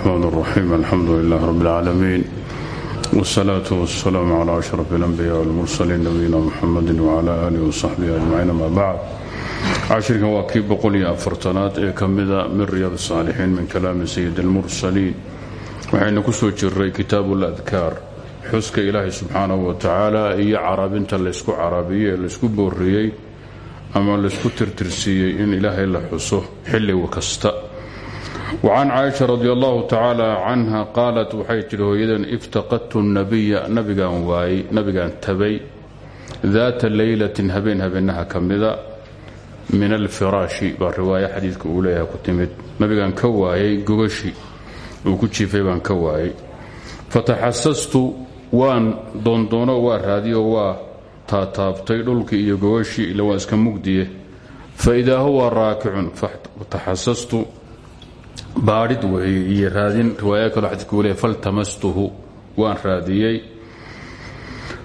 الرحمن الرحيم الحمد لله رب العالمين والصلاة والسلام على أشرف الأنبياء والمرسلين نبينا محمد وعلى آله وصحبه أجمعين ما بعد cashirkan waa kii boqol iyo afartanaad ee ka mida min riyaad الsaalixiin min kalaami sayid اlmursaliin waxaynu ku soo jiray kitaabu اladkaar xuska ilaahay subxaanahu wa tacaala iyo carabinta laysku carabiyo ee laysku booriyey ama laysku tirtirsiiyey in ilaahay la xuso xilliga kasta wacan caaisha radi allahu tacaala canha qaalat waxay tidhi hooyadan iftaqadtu nabiya nabigaan waayey nabigaan tabay daata leylatin habeen habeenaha ka mida min alfiraashi baa riwaayo xadiidka uu leeyahay ku timid nabigaan ka waayay gogashi uu ku jiifay baan ka waayay fataxasastu waan doondoono waa raadiyo waa taataabtay dhulkii iyo gogashii huwa raakicun baadhid weeye iyo raadin riwaaya kaloo xadiidka leeyahay faltamastuhu waan raadiyey.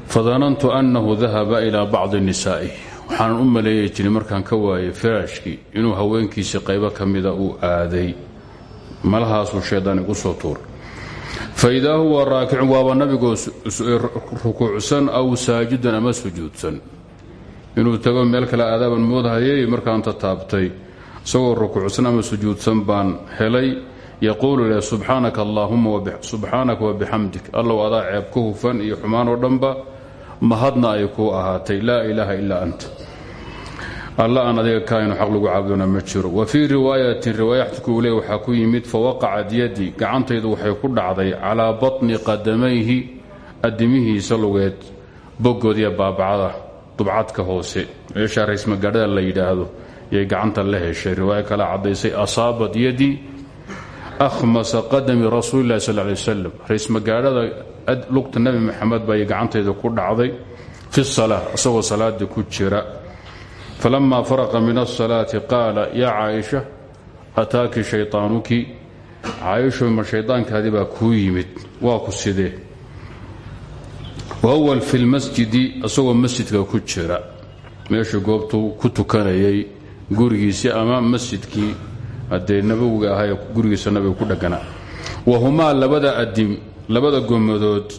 Fadanantu annahu dahaba ilaa bacdi nisaa'i. Waxaanan u maleeyay jirin markaan ka waayay firaashkii inuu haweenkiisii qaybo ka mida uu aaday. Malahaasuu shaydaan igu soo tuuray fa idaa huwa raakicun waaba nabigoo rukuucsan aw saajidan ama sujuudsan. Inuu tago meel kale aadaaban moodhayay markaan tataabtay isagoo rukuucsan ama sujuudsan baan helay yaquulu leh subxaanaka allaahuma subxaanaka wabixamdik allow adaa ceeb ka hufan iyo xumaan oo dhanba mahadna ay kuu ahaatay laa ilaaha ilaa anta alla aan adiga kaaynu xaq lagu caabudona ma jiro. Wa fii riwaayatin riwaayadkuu le waxaa ku yimid fawaqacat yadii gacantaydu waxay ku dhacday calaa batni qadamayhi adimihiisa lugeed bogoodiya baabacada dubcadka hoose. Meeshaa raysmagadhada la yidhaahdo yay gacanta la heshay. Riwaayo kale caddaysay asaabat yadii ahmasa qadami rasuulilahi sal lay wasalam raysmagaadhada lugta nebi maxamed bay gacantayda ku dhacday fi salaa isagoo salaadii ku jira. Falamaa faraqa min asalaati qaala yaa caaisha ataaki shayaanuki caaisho ma shaydaankaadii baa kuu yimid waa ku sidee? Wahuwa fi lmasjidi isagoo masjidka ku jira. Meeshuu goobtuu ku tukanayay gurigiisii ama masjidkii haddee nabowiga ahaa ee gurigiisa nabiga ku dheganaa wahumaa labada adim labada gomadood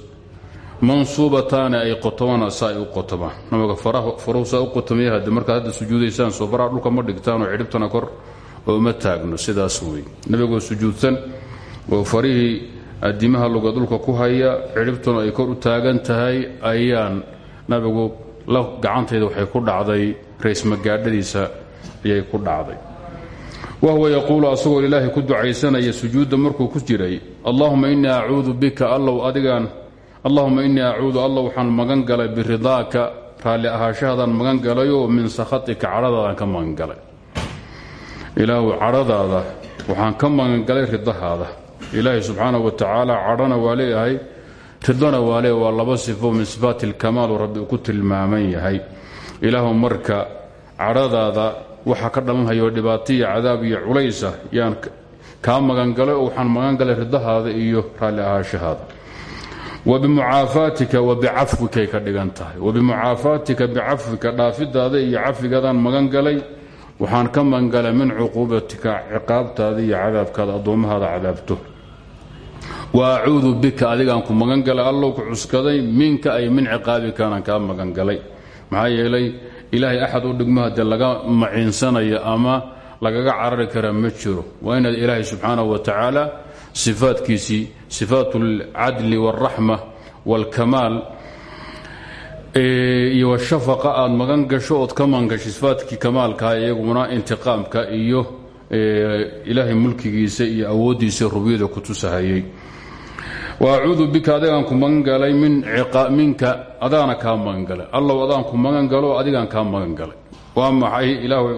mansuubataani ay qotomaan sa ay u qotomaan nabiga faruhu saa u qotomaya hadde markaad soo faraha dhulka ma dhigtaan oo cidhibtana kor oo ma taagno. Sidaas wey nabigoo sujuudsan oo farihii adimaha luga dhulka ku haya cidhibtuna ay kor u taagan tahay ayaan nabigu gacantayda waxay ku dhacday raysmagaadhadiisa ayay ku dhacday. Wahuwa yaquulu asagoo ilaahay ku ducaysanaya sujuudda markuu ku jiray allahuma innii acuudu bika allow adigaan allahuma innii acuudu alla waxaan magan galay biridaaka raalli ahaashahaadaan magan galay min sakhatika cadhadaadaan ka magan galay. Ilaahu cadhadaada waxaan ka magan galay ridahaada. Ilaahay subxaanahu wa tacaala cadhana waa leeyahay ridana waa laba sifo min sifaati ilkamaalu rabbi uu ku tilmaaman yahay. Ilaahu marka cadhadaada waxa ka dhalanhayo dhibaato iyo cadaab iyo culaysa. Yaan kaa magangalay oo waxaan magangalay ridahaada iyo raalli ahaashahaada. Wa bimucaafaatika wa bicafwikay ka dhigan tahay. Wa bimucaafaatika bicafwika dhaafidaada iyo cafigaadaan magangalay waxaan ka magangalay min cuquubatika ciqaabtaada iyo cadaabkaada addoomahaada cadaabto. Wa acuudu bika adigaan ku magangalay allow ku cuskaday minka ay min ciqaabikanaan kaa magangalay maxaa yeelay ilaahay axad u dhigmo dee laga maciinsanayo ama lagaga carari kara ma jiro. Waa inaad ilaahay subxaanahu wa tacaala sifaadkiisii sifaat alcadli wاlraxma wاlkamaal iyo shafaqa aad magan gasho ood ka maangasho sifaatkii kamaalkaha ah, iyaguna intiqaamka iyo ilaahay mulkigiisa iyo awoodiisa rubiyada ku tusahayay waacuudu bika adigaan ku magan galay minka adaana kaa magan galay allow adaan ku magan galo adigaan kaa magan galay waa maxay? Ilaahu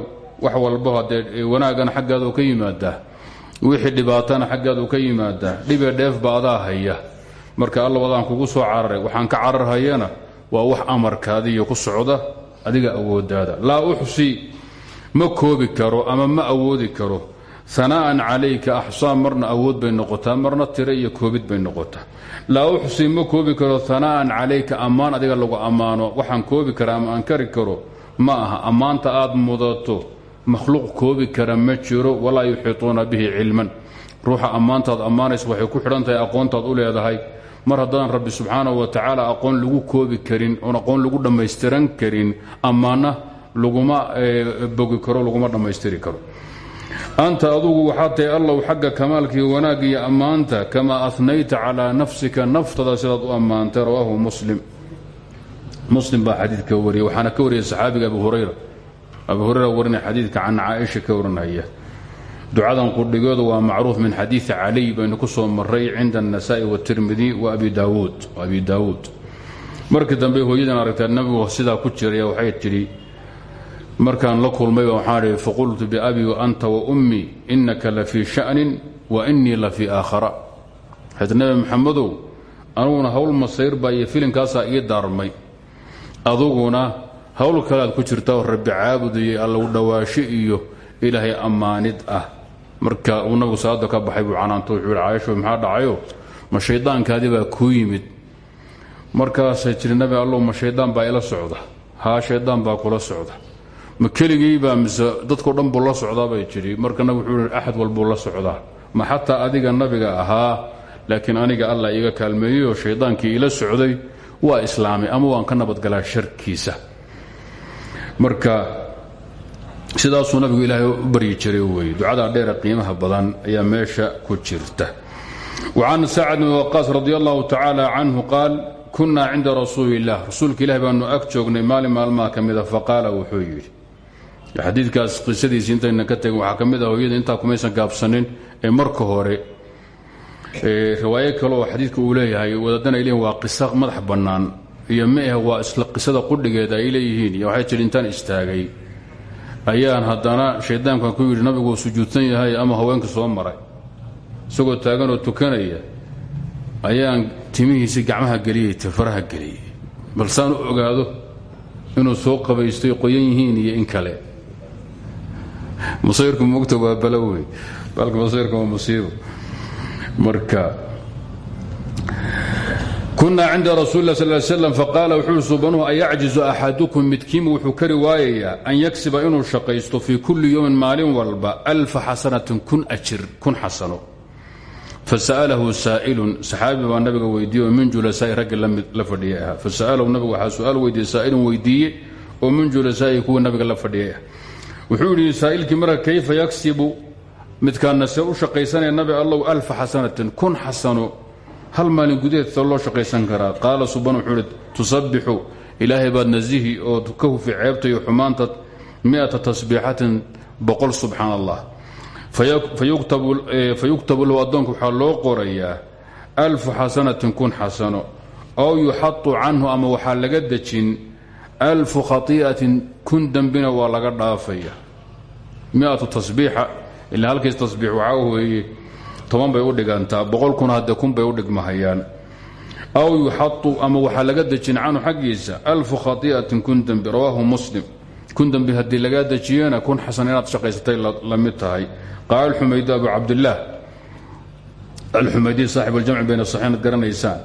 wax walbo haddee wanaagana xaggaada u ka yimaadaa. Wixii dhibaatana xaggaada u ka yimaadaa. Dhibee dheefba adaa haya. Marka allow adaan kugu soo cararay waxaan ka cararhayana waa wax amarkaadiiyo ku socda adiga awoodaada. Laa uxsi ma koobi karo ama ma awoodi karo anaa'an calayka axsaa marna awood bay noqotaa marna tiro iyo koobid bay noqotaa. Laa uxsi ma koobi karo anaa'an calayka ammaan adiga lagu ammaano waxaan koobi kara ama aan kari karo? Ma aha ammaanta aad mudato makhluuq koobi kara ma jiro walaa yuxiituuna bihi cilman. Ruuxa ammaantaad ammaanaysa waxay ku xidhan tahay aqoontaad u leedahay. Mar haddaan rabbi subxaanahu wa tacaala aqoon lagu koobi karin oon aqoon lagu dhammaystiran karin ammaana laguma bogi karo laguma dhammaystiri karo anta adugu waxaad tahay allow xagga kamaalkii wanaag iyo ammaanta kamaa anayta calaa nafsika naftada sidaad u ammaantay rawaahu muslim. Muslim baa xadiidka wariyay waxaana ka wariyay saxaabiga abu hurayra. Abu hurayra warinay xadiidka can caaisha ka warinaya. Ducadan qudhigoodu waa macruuf min xadiidi caliy baynu ku soo maray cinda annasaai watirmidi wa abi daawuud. Markii dambe hooyadan aragtaad nabigu sidaa ku jiraya waxay tidhi markaan la kulmayba waxaan ihi faqultu biabi waanta waummi inaka la fii sha'nin wa inii la fii aakhara. Xed nabi maxamedow aniguna hawl masayr baa iyo filinkaasaa ii daarmay aduguna hawl kalead ku jirta rabbi caabud iyo allagu dhowaashi iyo ilaahay ammaanid ah. Marka uu nabigu salaada ka baxay buu canaanto wuxuu yihi maxaa dhacayo? Ma shayddaankaadii baa yimid. Markaasay tiri nabi allow ma shayddaan baa ila socda. Haa shayddaan baa kula socda ma keligiibaa mise dadkao dhan buu la socdaa bay tidhi. Marka nabig wuxuu yihi axad walbuu la socdaa. Ma xataa adiga nabiga ahaa laakiin aniga allah iiga kaalmeeyeyoo shayddaankii ila socday waa islaamay ama waan ka nabadgalaa sharkiisa. Marka sidaasuu nabigu ilaahay u baryi jiray weye ducadaa dheere qiimaha badan ayaa meesha ku jirta. Wacan sacad bn waqaas radi allahu tacaala canhu qaal kunaa cinda rasuuli illah rasuulka ilahi baanu ag joognay maalin maalmaha ka mida faqaala xadiidkaas qisadiisii intayna ka tegin waxaa ka mid ah hooyada intaa kumaysan gaabsanin ee marka hore. Riwaayo kale oo xadiidka uu leeyahay wadaadana ay waa qiso madax bannaan iyo ma ah waa isla qisada qudhigeeda ay leeyihiin iyo waxay intaan istaagay. Ayaan haddana shayddaankan ku yidhi nabigu sujuudsan yahay ama haweenka soo maray? Isagoo taaganoo tukanaya ayaan timihiisii gacmaha geliyey faraha geliyey. Balsaan u ogaado inuu soo qabaystay qoyan yihiin iyo in kale masayrku mogta waa balowey balka masayrka waa musiibo marka kunaa cinda rasuuli lah sal slam faqaala wuxuu subanuhu ayacjizu axadukum midkiima wuxuu kari waayayaa an yaksiba inuu shaqaysto fii kulli yowmin maalin walba alfa xasanatin kun ajir kun xasano. Fasa'alahu saa'ilun saxaabi baa nabiga weydiiye oo min julasaa'i raggi la fadhiyay fasa'alahu nabigu waxaa su'aal weydiiye saa'ilun weydiiye oo min julasaa'i kuwii nabiga la fadhiyay wuxuu yidhi saa'ilkii marka kayfa yaksibu? Midkaana see u shaqaysanaya nabi allow alfa xasanatin kun xasano hal maalin gudaheed soo loo shaqaysan karaa. Qaala suban wuxuu ihi tusabbixu ilaahay baad nasihi oo ka hufi ceebta iyo xumaanta miata tasbiixatin boqol subxaan allah fayuktabu lahu addoonka waxaa loo qorayaa alfu xasanatin kun xasano ow yuxatu canhu ama waxaa laga dejin alfu khatii'atin kun dembina waa laga dhaafaya. Miatu tasbiixa ilaa halkiis tasbiix waxaa weeye toban bay u dhigantaa boqol kun hadde kun bay u dhigmahayaan. Aw yuxatu ama waxaa laga dejin canhu xaggiisa alfu khatii'atin kun dembi rawaahu muslim. Kun dembi haddii lagaa dejiyena kun xasan inaad shaqaysatay la mid tahay. Qaala alxumaydi abu cabdillaah alxumaydi saaxib aljamci bayna saxiin ad garanaysaan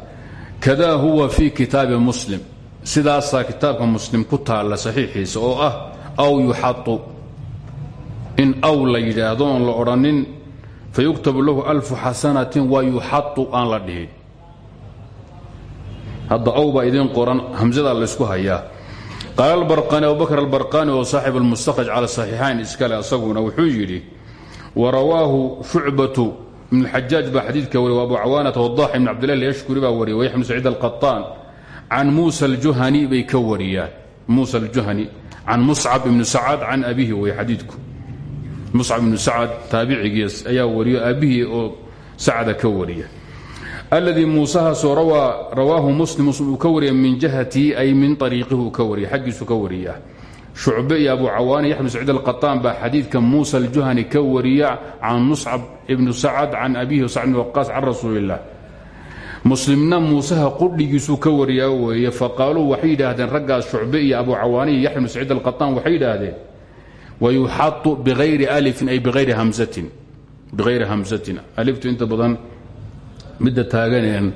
kada huwa fii kitaabi muslim sidaasaa kitaabka muslim ku taalla saxiixiisa oo ah aw yuxatu in aw la yidhaahdo la odhanin fayuktabu lahu alfu xasanatin wa yuxatu aan la dhihin. Hadda aw baa idiin qoran hamsadaa laysku hayaa. Qaala albarqani abubakr albarqani oo saaxib almustakhraj cala saxiixayn iskale asaguna wuxuu yidhi warawaahu shucbatu ibn xajaaj baa xadiidka wariy abu cawaanata wadax ibn cabdillahi lyashkuri baa wariyay wayaxya bn saciid alqaطaan can muusa aljuhani bay ka wariyaan muusa aljuhani can muscab ibni sacad can abihi way xadiidku muscab ibnu sacad taabicigiis ayaa wariyo aabbihii oo sacada ka wariya alladii muusahaasoo rawaahu muslim uu ka wariya min jihatihi ay min ariiqihi ka wariya xaggiisu ka wariya shucbe iyo abu cawaani yaxya bn saciid alqaطaan baa xadiidka muusa aljuhani ka wariya can muscab ibnu sacad can abihi sacd bn waqaas can rasuuli illah muslimna muusaha qudhigiisuu ka wariyaa weeye faqaaluu waxay yidhaahdeen shucbe iyo abu cawaani iyo yaxya bn saciid alqaطaan waxay yidhaahdeen alifin ay biayri hamsatin. Biayri hamsatin. Aliftu inta badan midda taaganeen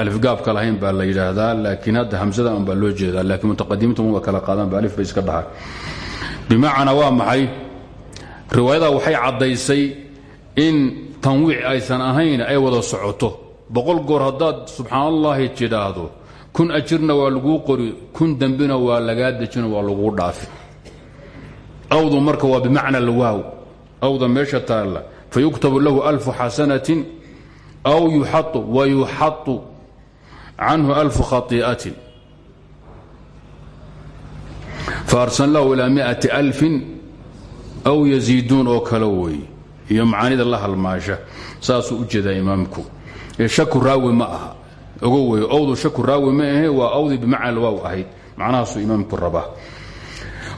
alifgaabka lahayn baa la yidhaahdaa laakiin hadda hamsada un baa loo jeedaa laakiin mutaqadimiintu waa kala qaadaan ba alif iska dhahaan. Bimacnaa waa maxay? Riwaayadaa waxay caddaysay in tanwiic aysan ahayn ay wada socoto boqol goor haddaad subxaan allahi tidhaahdo kun ajirna waa laguu qori kun dembina waa lagaa dejino waa laguu dhaafi. Awdu marka waa bimacna alwaaw awda meesha taalla fayuktabu lahu alfu xasanatin aw yuxau wayuxatu canhu alfu khai'atin faarsalnahu ilaa miati alfin aw yaziiduun oo kale wey iyo macaanida la halmaasha saasuu u imaamku shaku raawi ma aha. Ogo wey owdu shaku raawi ma ahe waa awdii bimacna alwaaw ahayd. Macnahaasuu imaamku rabaa.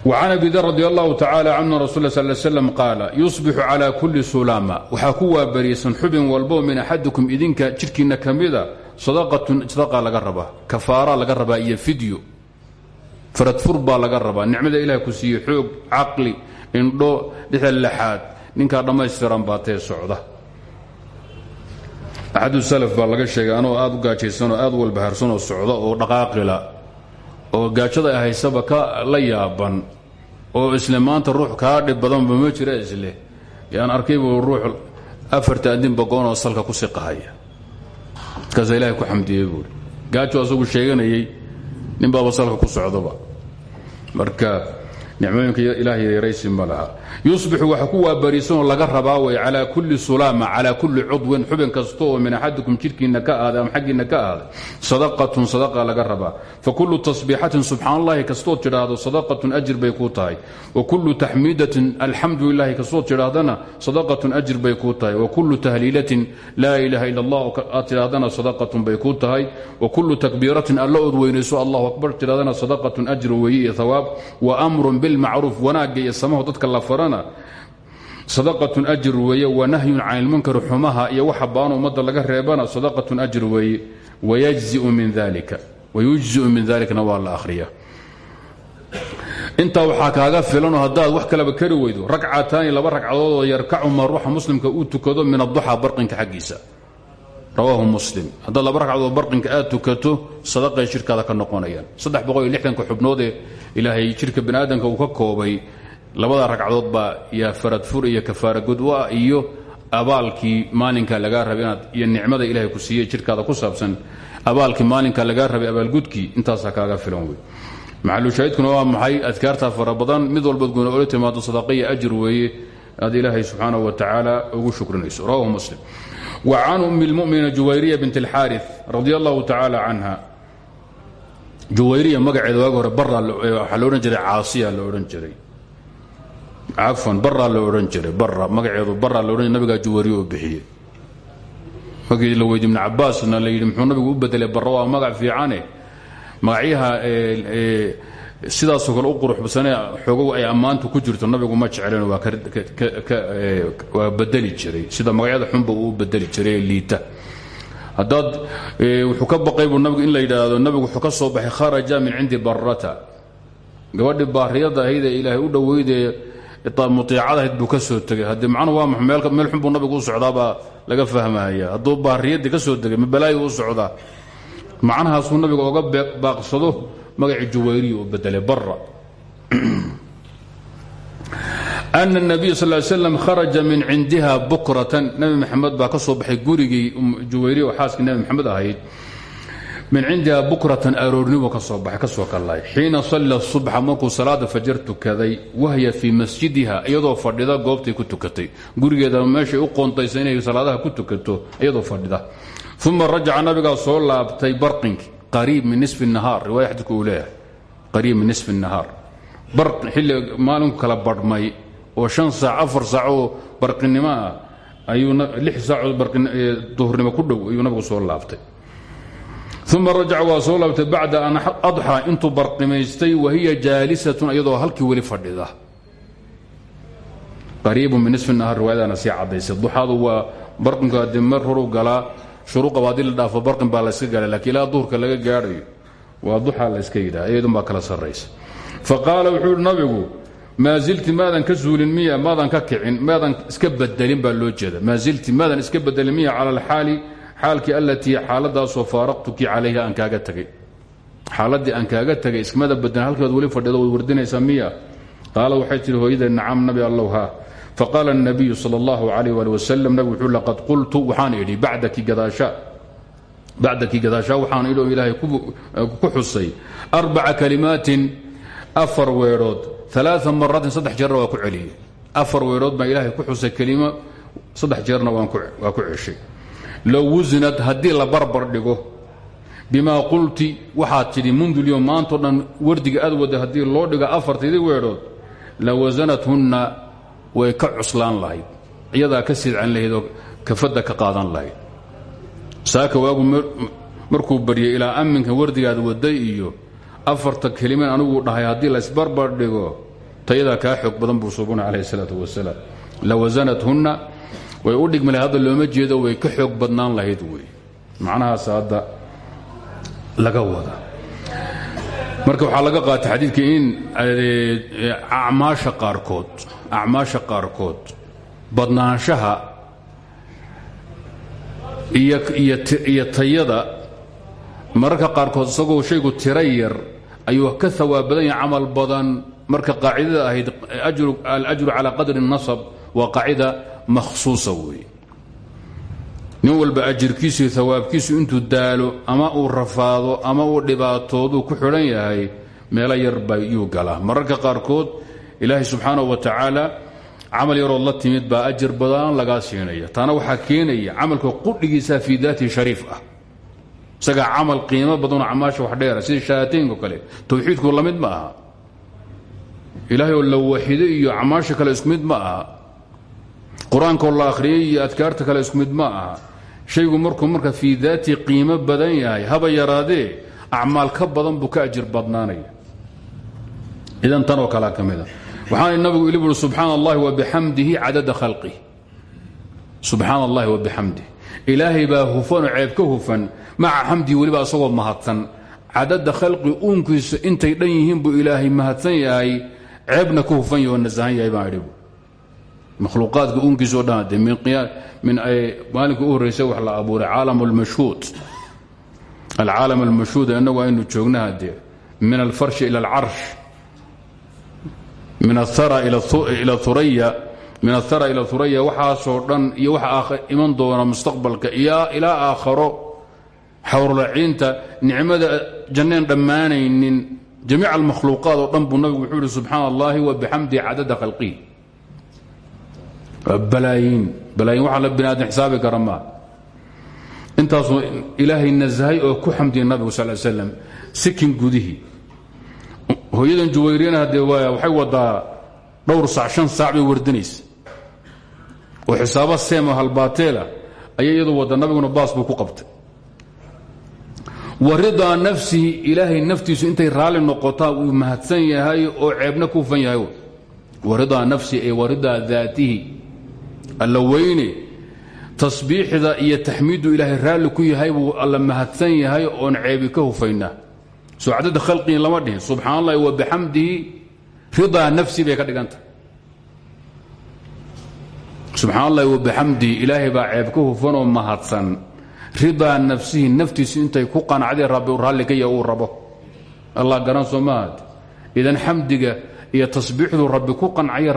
وcan abi dar radi allahu tacala can rasul sal slm qaala yusbixu cala kuli sulama waxaa ku waabariisan xubin walbo min axadikum idinka jidhkiinna ka sadaqatun sadaqa laga rabaa kafaara laga rabaa iyo fidyo. Faradfur baa laga rabaa. Nicmada ilaah ku siiye xoog caqli indho dhexda laxaad ninkaa dhammaystiran baa socda axadu salaf baa laga sheegay anoo aad u gaajaysanoo aad u walbahaarsanoo socda oo dhaqaaqila oo gaajada ay haysaba ka la yaaban oo isle maanta ruux kaa dhib badanba ma jira isle yaan arkaybu ruux afarta adinba goonoo salka ku siqahaya markaasa ilahay ku xamdiyey buuri gaajo asagu sheeganayey nin baaba salka ku socdoba. Marka nicmooyinka ilahay yaraysi ma laha. Yusbixu waxa ku laga rabaa way calaa kulli sulaama calaa kulli cudwin xubin kasta min axadikum jidhkiinna ka ahaaday ama xaggiinna ka ahaaday sadaqatun sadaqa laga rabaa. Fa kullu tasbiixatin subxaan allahi kastood tidhaahdo sadaqatun ajir bay kuu tahay. Wa kullu taxmiidatin alxamdu lilahi kastood sadaqatun ajir bay kuu tahay. Wa kullu tahliilatin laa ilaaha ila allah sadaqatun bay kuu tahay. Wa kullu takbiiratin alla weynayso allahu akbar tidhahdana sadaqatun ajir weeye iyo wa amrun bilmacruuf wanaagga iyo samaho dadka la farana sadaqatun ajir weeye wa nahyun can ilmunkari xumaha iyo waxa baano ummadda laga reebana sadaqatun ajir weeye wayajziu min dalika wayujziu min dalikana waa la akhriya intaa waxaa kaaga filanoo haddaad wax kalaba kari weydo ragcataani laba ragcadood oo yarkacuma ruuxa muslimka uu tukado min aduxa barqinka xaggiisa rawaahu muslim. Haddaad laba ragcadood barqinka aad tukato sadaqay shirkaada ka noqonayaan. Saddex boqol iyo ilaahay jidhka bani aadamka uu ka koobay labada ragcadood baa yaa faradfur iyo kafaara gudwa iyo abaalkii maalinka lagaa rabay iyo nicmada ilaahay ku siiyey jidhkaada ku saabsan abaalkii maalinka lagaa rabay abaalgudkii intaasaa kaaga filan wey. Maxalushaahidkuna waa maxay? Adkaartaa fara mid walbaad goona ola timaado ajir weeye. Aad ilaahay subxaanahu wa tacaala ugu shukrinayso. Rawahu muslim can ummi lmumina juwayriya bint alxaari radi allahu tacaala canha juwayriya magaceeda waagi hore baraa waxaa la odhan jiray caasiya la odhan jiray. Cafan baraa la odhan jiray bara magaceedu baraa la odhan nabigaa juwayriya oo bixiyey. Markii la weydi ibnu cabaasna la yidhi muxuu nabigu u bedelay bara waa magac fiicane magacyaha sidaasoo kale u quruxsane xoogow ay ammaantu ku jirto nabigu ma jeclen waa bedeli jiray. Sida magacyada xunba uu bedeli jiray liita. Haddaad wuxuu ka baqay buu nabigu in la yidhaahdo nabigu wuxuu ka soo baxay kharaja min cindi barata gabadhii baariyada ahayd ilaahay u dhoweydee mutiicad ahayd buu ka soo tegay. Haddii macnuhu waa max meel xun nabigu u socdaabaa laga fahmaya hadduu baariyadii ka soo degay mabalaayi u socdaa. Macnahaasuu nabiga oga baaqsado magacii juwayriya uu bedelay bara ana الnabiy sal ly slam kharaja min cindiha bukratan. Nabi maxamed baa ka soo baxay gurigii juwayriya oo xaaskii nabi maxamed ahayd. Min cindiha bukratan aroornimu ka soo baxay ka soo kallahay xiina salla subxa markuu salaada fajar tukaday wahya fii masjidiha iyadoo fadhida goobtay ku tukatay. Gurigeeda meeshay u qoontaysa inay salaadaha ku tukato iyadoo fadhida. Uma rajaca nabigaa qariib min nisfi nahaar riwaya xadiidku uu qariib min nisfi nahaar bar xilli maalinku kala badhmay oo shan saac afar saac oo barqinnimo ah ayuu lix saacoo duhurnimo ku dhow ayuu nabigu soo laabtay uma rajaca waa soo laabtay an adxaa intuu barqimaystay wahiya jaalisatun iyadoo halkii weli fadhida qariibu min nisfi nahaar riwaayadaana sii cadaysay duxaadu waa barqinku haddii mar horu galaa shuruuqaba haddii la barqin baa layska gala lakiin ilaa duhurka laga gaadhayo waa duxaa la yska yidhaha iyadun baa kala sarraysa. Fa wuxuu nabigu maa zilti maadan ka miya maadan ka kicin maadan iska bedelin baa loo jeeda maa zilti maadan iska bedelin miya cala alxaali xaalkii allatii xaaladaasoo faaraqtuki calayha aan kaaga tagay. Xaaladii aan kaaga tagay iskamada bedelin halkeed weli fadhido wardinaysaa miya? Qaala waxay tihi hooyadee nacam nabi allow faqaala الnabiyu salى اllahu alayh ali wasalam nabig wuxuu laqad qultu waxaan idhi bacdaki gadaasha bacdakii gadaashaa waxaan idhi oo ilaahay ku xusay arbaca kalimaatin afar weedhood alaa maraatin saddex jeerna waa ku celiyey afar weedhood baan ilaahay ku xusay kelimo saddex jeerna waa ku ceshay low wusinad haddii la barbar dhigo bimaa qulti waxaad tidhi mundulyo maantao dhan wardiga aad wada haddii loo dhigo afartaydii weedhood la wasanathunna way ka cuslaan lahayd iyadaa ka sidcan lahayd oo ka qaadan lahayd. Saaka waagu markuu baryay ilaa amminka wardigaad waday iyo afarta keliman anigu dhahay haddii la isbarbar dhigo tayadaa kaa xoog badan buu suubuna calayh isalaatu wasalaam. La wasanathunna way u dhigmi lahayd hadda looma jeedo way ka xoog badnaan lahayd wey. Macnahaas hadda laga wada. Marka waxaa laga qaatay xadiidka in acmaasha qaarkood acmaasha qaarkood badnaanshaha iyo tayada mararka qaarkood isagoo shaygu tira yar ayuu ka hawaab badan yahay camal badan marka qaacidada ahayd alajru calaa qadri nasab waa qaacida makhsuusa weeye. Nin walba ajirkiisu iyo hawaabkiisu intuu daalo ama uu rafaado ama uu dhibaatooduu ku xidhan yahay meelo yarba yuu galaa. Mararka qaarkood ilaahay subxaanahu wa tacaala camal yarood la timid baa ajir badan lagaa siinaya. Taana waxaa keenaya camalka qudhigiisa fii daatihi shariif ah. Isagaa camal qiimo badanoo wax dheera sida shahaataynko kale towxiidku la mid ma aha. Ilaahay oo la iyo camaasha kale isku ma aha. Qur'aankaoo la iyo adkaarta kale isku ma aha. Shaygu markuu marka fii daatihi qiimo badan yahay haba yaraadee acmaal ka badan buu ka ajir badnaanaya. Idan tan oo kalea ka mid a waxaana nabigu ili buuri subxaana allahi wabixamdihi cadada khalqih subxaana allahi wabixamdih ilaahay baa hufanoo ceeb ka hufan. Maca xamdihi weliba asagoo mahadsan. Cadada khalqi uunkiisa intay dhan yihiin buu ilaahay mahadsan yahay. Ceebna ka hufan yaho nasahan yahay baan idhi makhluuqaadka uunkiisa o dhan de min maalinka u horraysa wax la abuuray caalam lmashhuud alcaalam almashhuud min athara ila huraya waxaasoo dhan iyo waxa iman doona mustaqbalka ilaa aakharo xawrlaciinta nicmada janneen dhammaanaynin jamiic almakhluuqaad oo dhan buu nabigu wuxuu ihi subxaana allahi wa bixamdihi cadada khalqihi balaayiin balaayin waxa la bini aadam xisaabi kara maa intaasuu ilaahay oo ku xamdiyay nabigu sal slam sikin gudihii hooyadan juwayriyana haddee waxay wadaa dhowr saac shan saac bay wardinaysa oo xisaabo seema halbaateela ayay iyadu wadda nabiguna baas buu ku qabtay. Wa ridaa nafsihi ilaahay naftiisu intay raalli noqotaa uu mahadsan yahay oo ceebna ku hufan yahay wa ridaa nafsihi ay wa ridaa daatihi. Alla weyne tasbiixda iyo taxmiiddu ilaahay raalli ku yahay buu alla mahadsan yahay oon ceebi ka hufaynaa soo cadada khalqigin lama dhihin. Subxaan allahi wa bixamdihi ridaa nafsi bay ka dhigantah subxaan allahi wa bixamdihi ilaahay baa ceeb ka hufanoo mahadsan. Ridaa nafsihi naftiisu intay ku qanacday rabbi raalli ka yaha uu rabo. Allah garan soo maahad idan xamdiga iyo tasbiixdu rabbi ku qancaya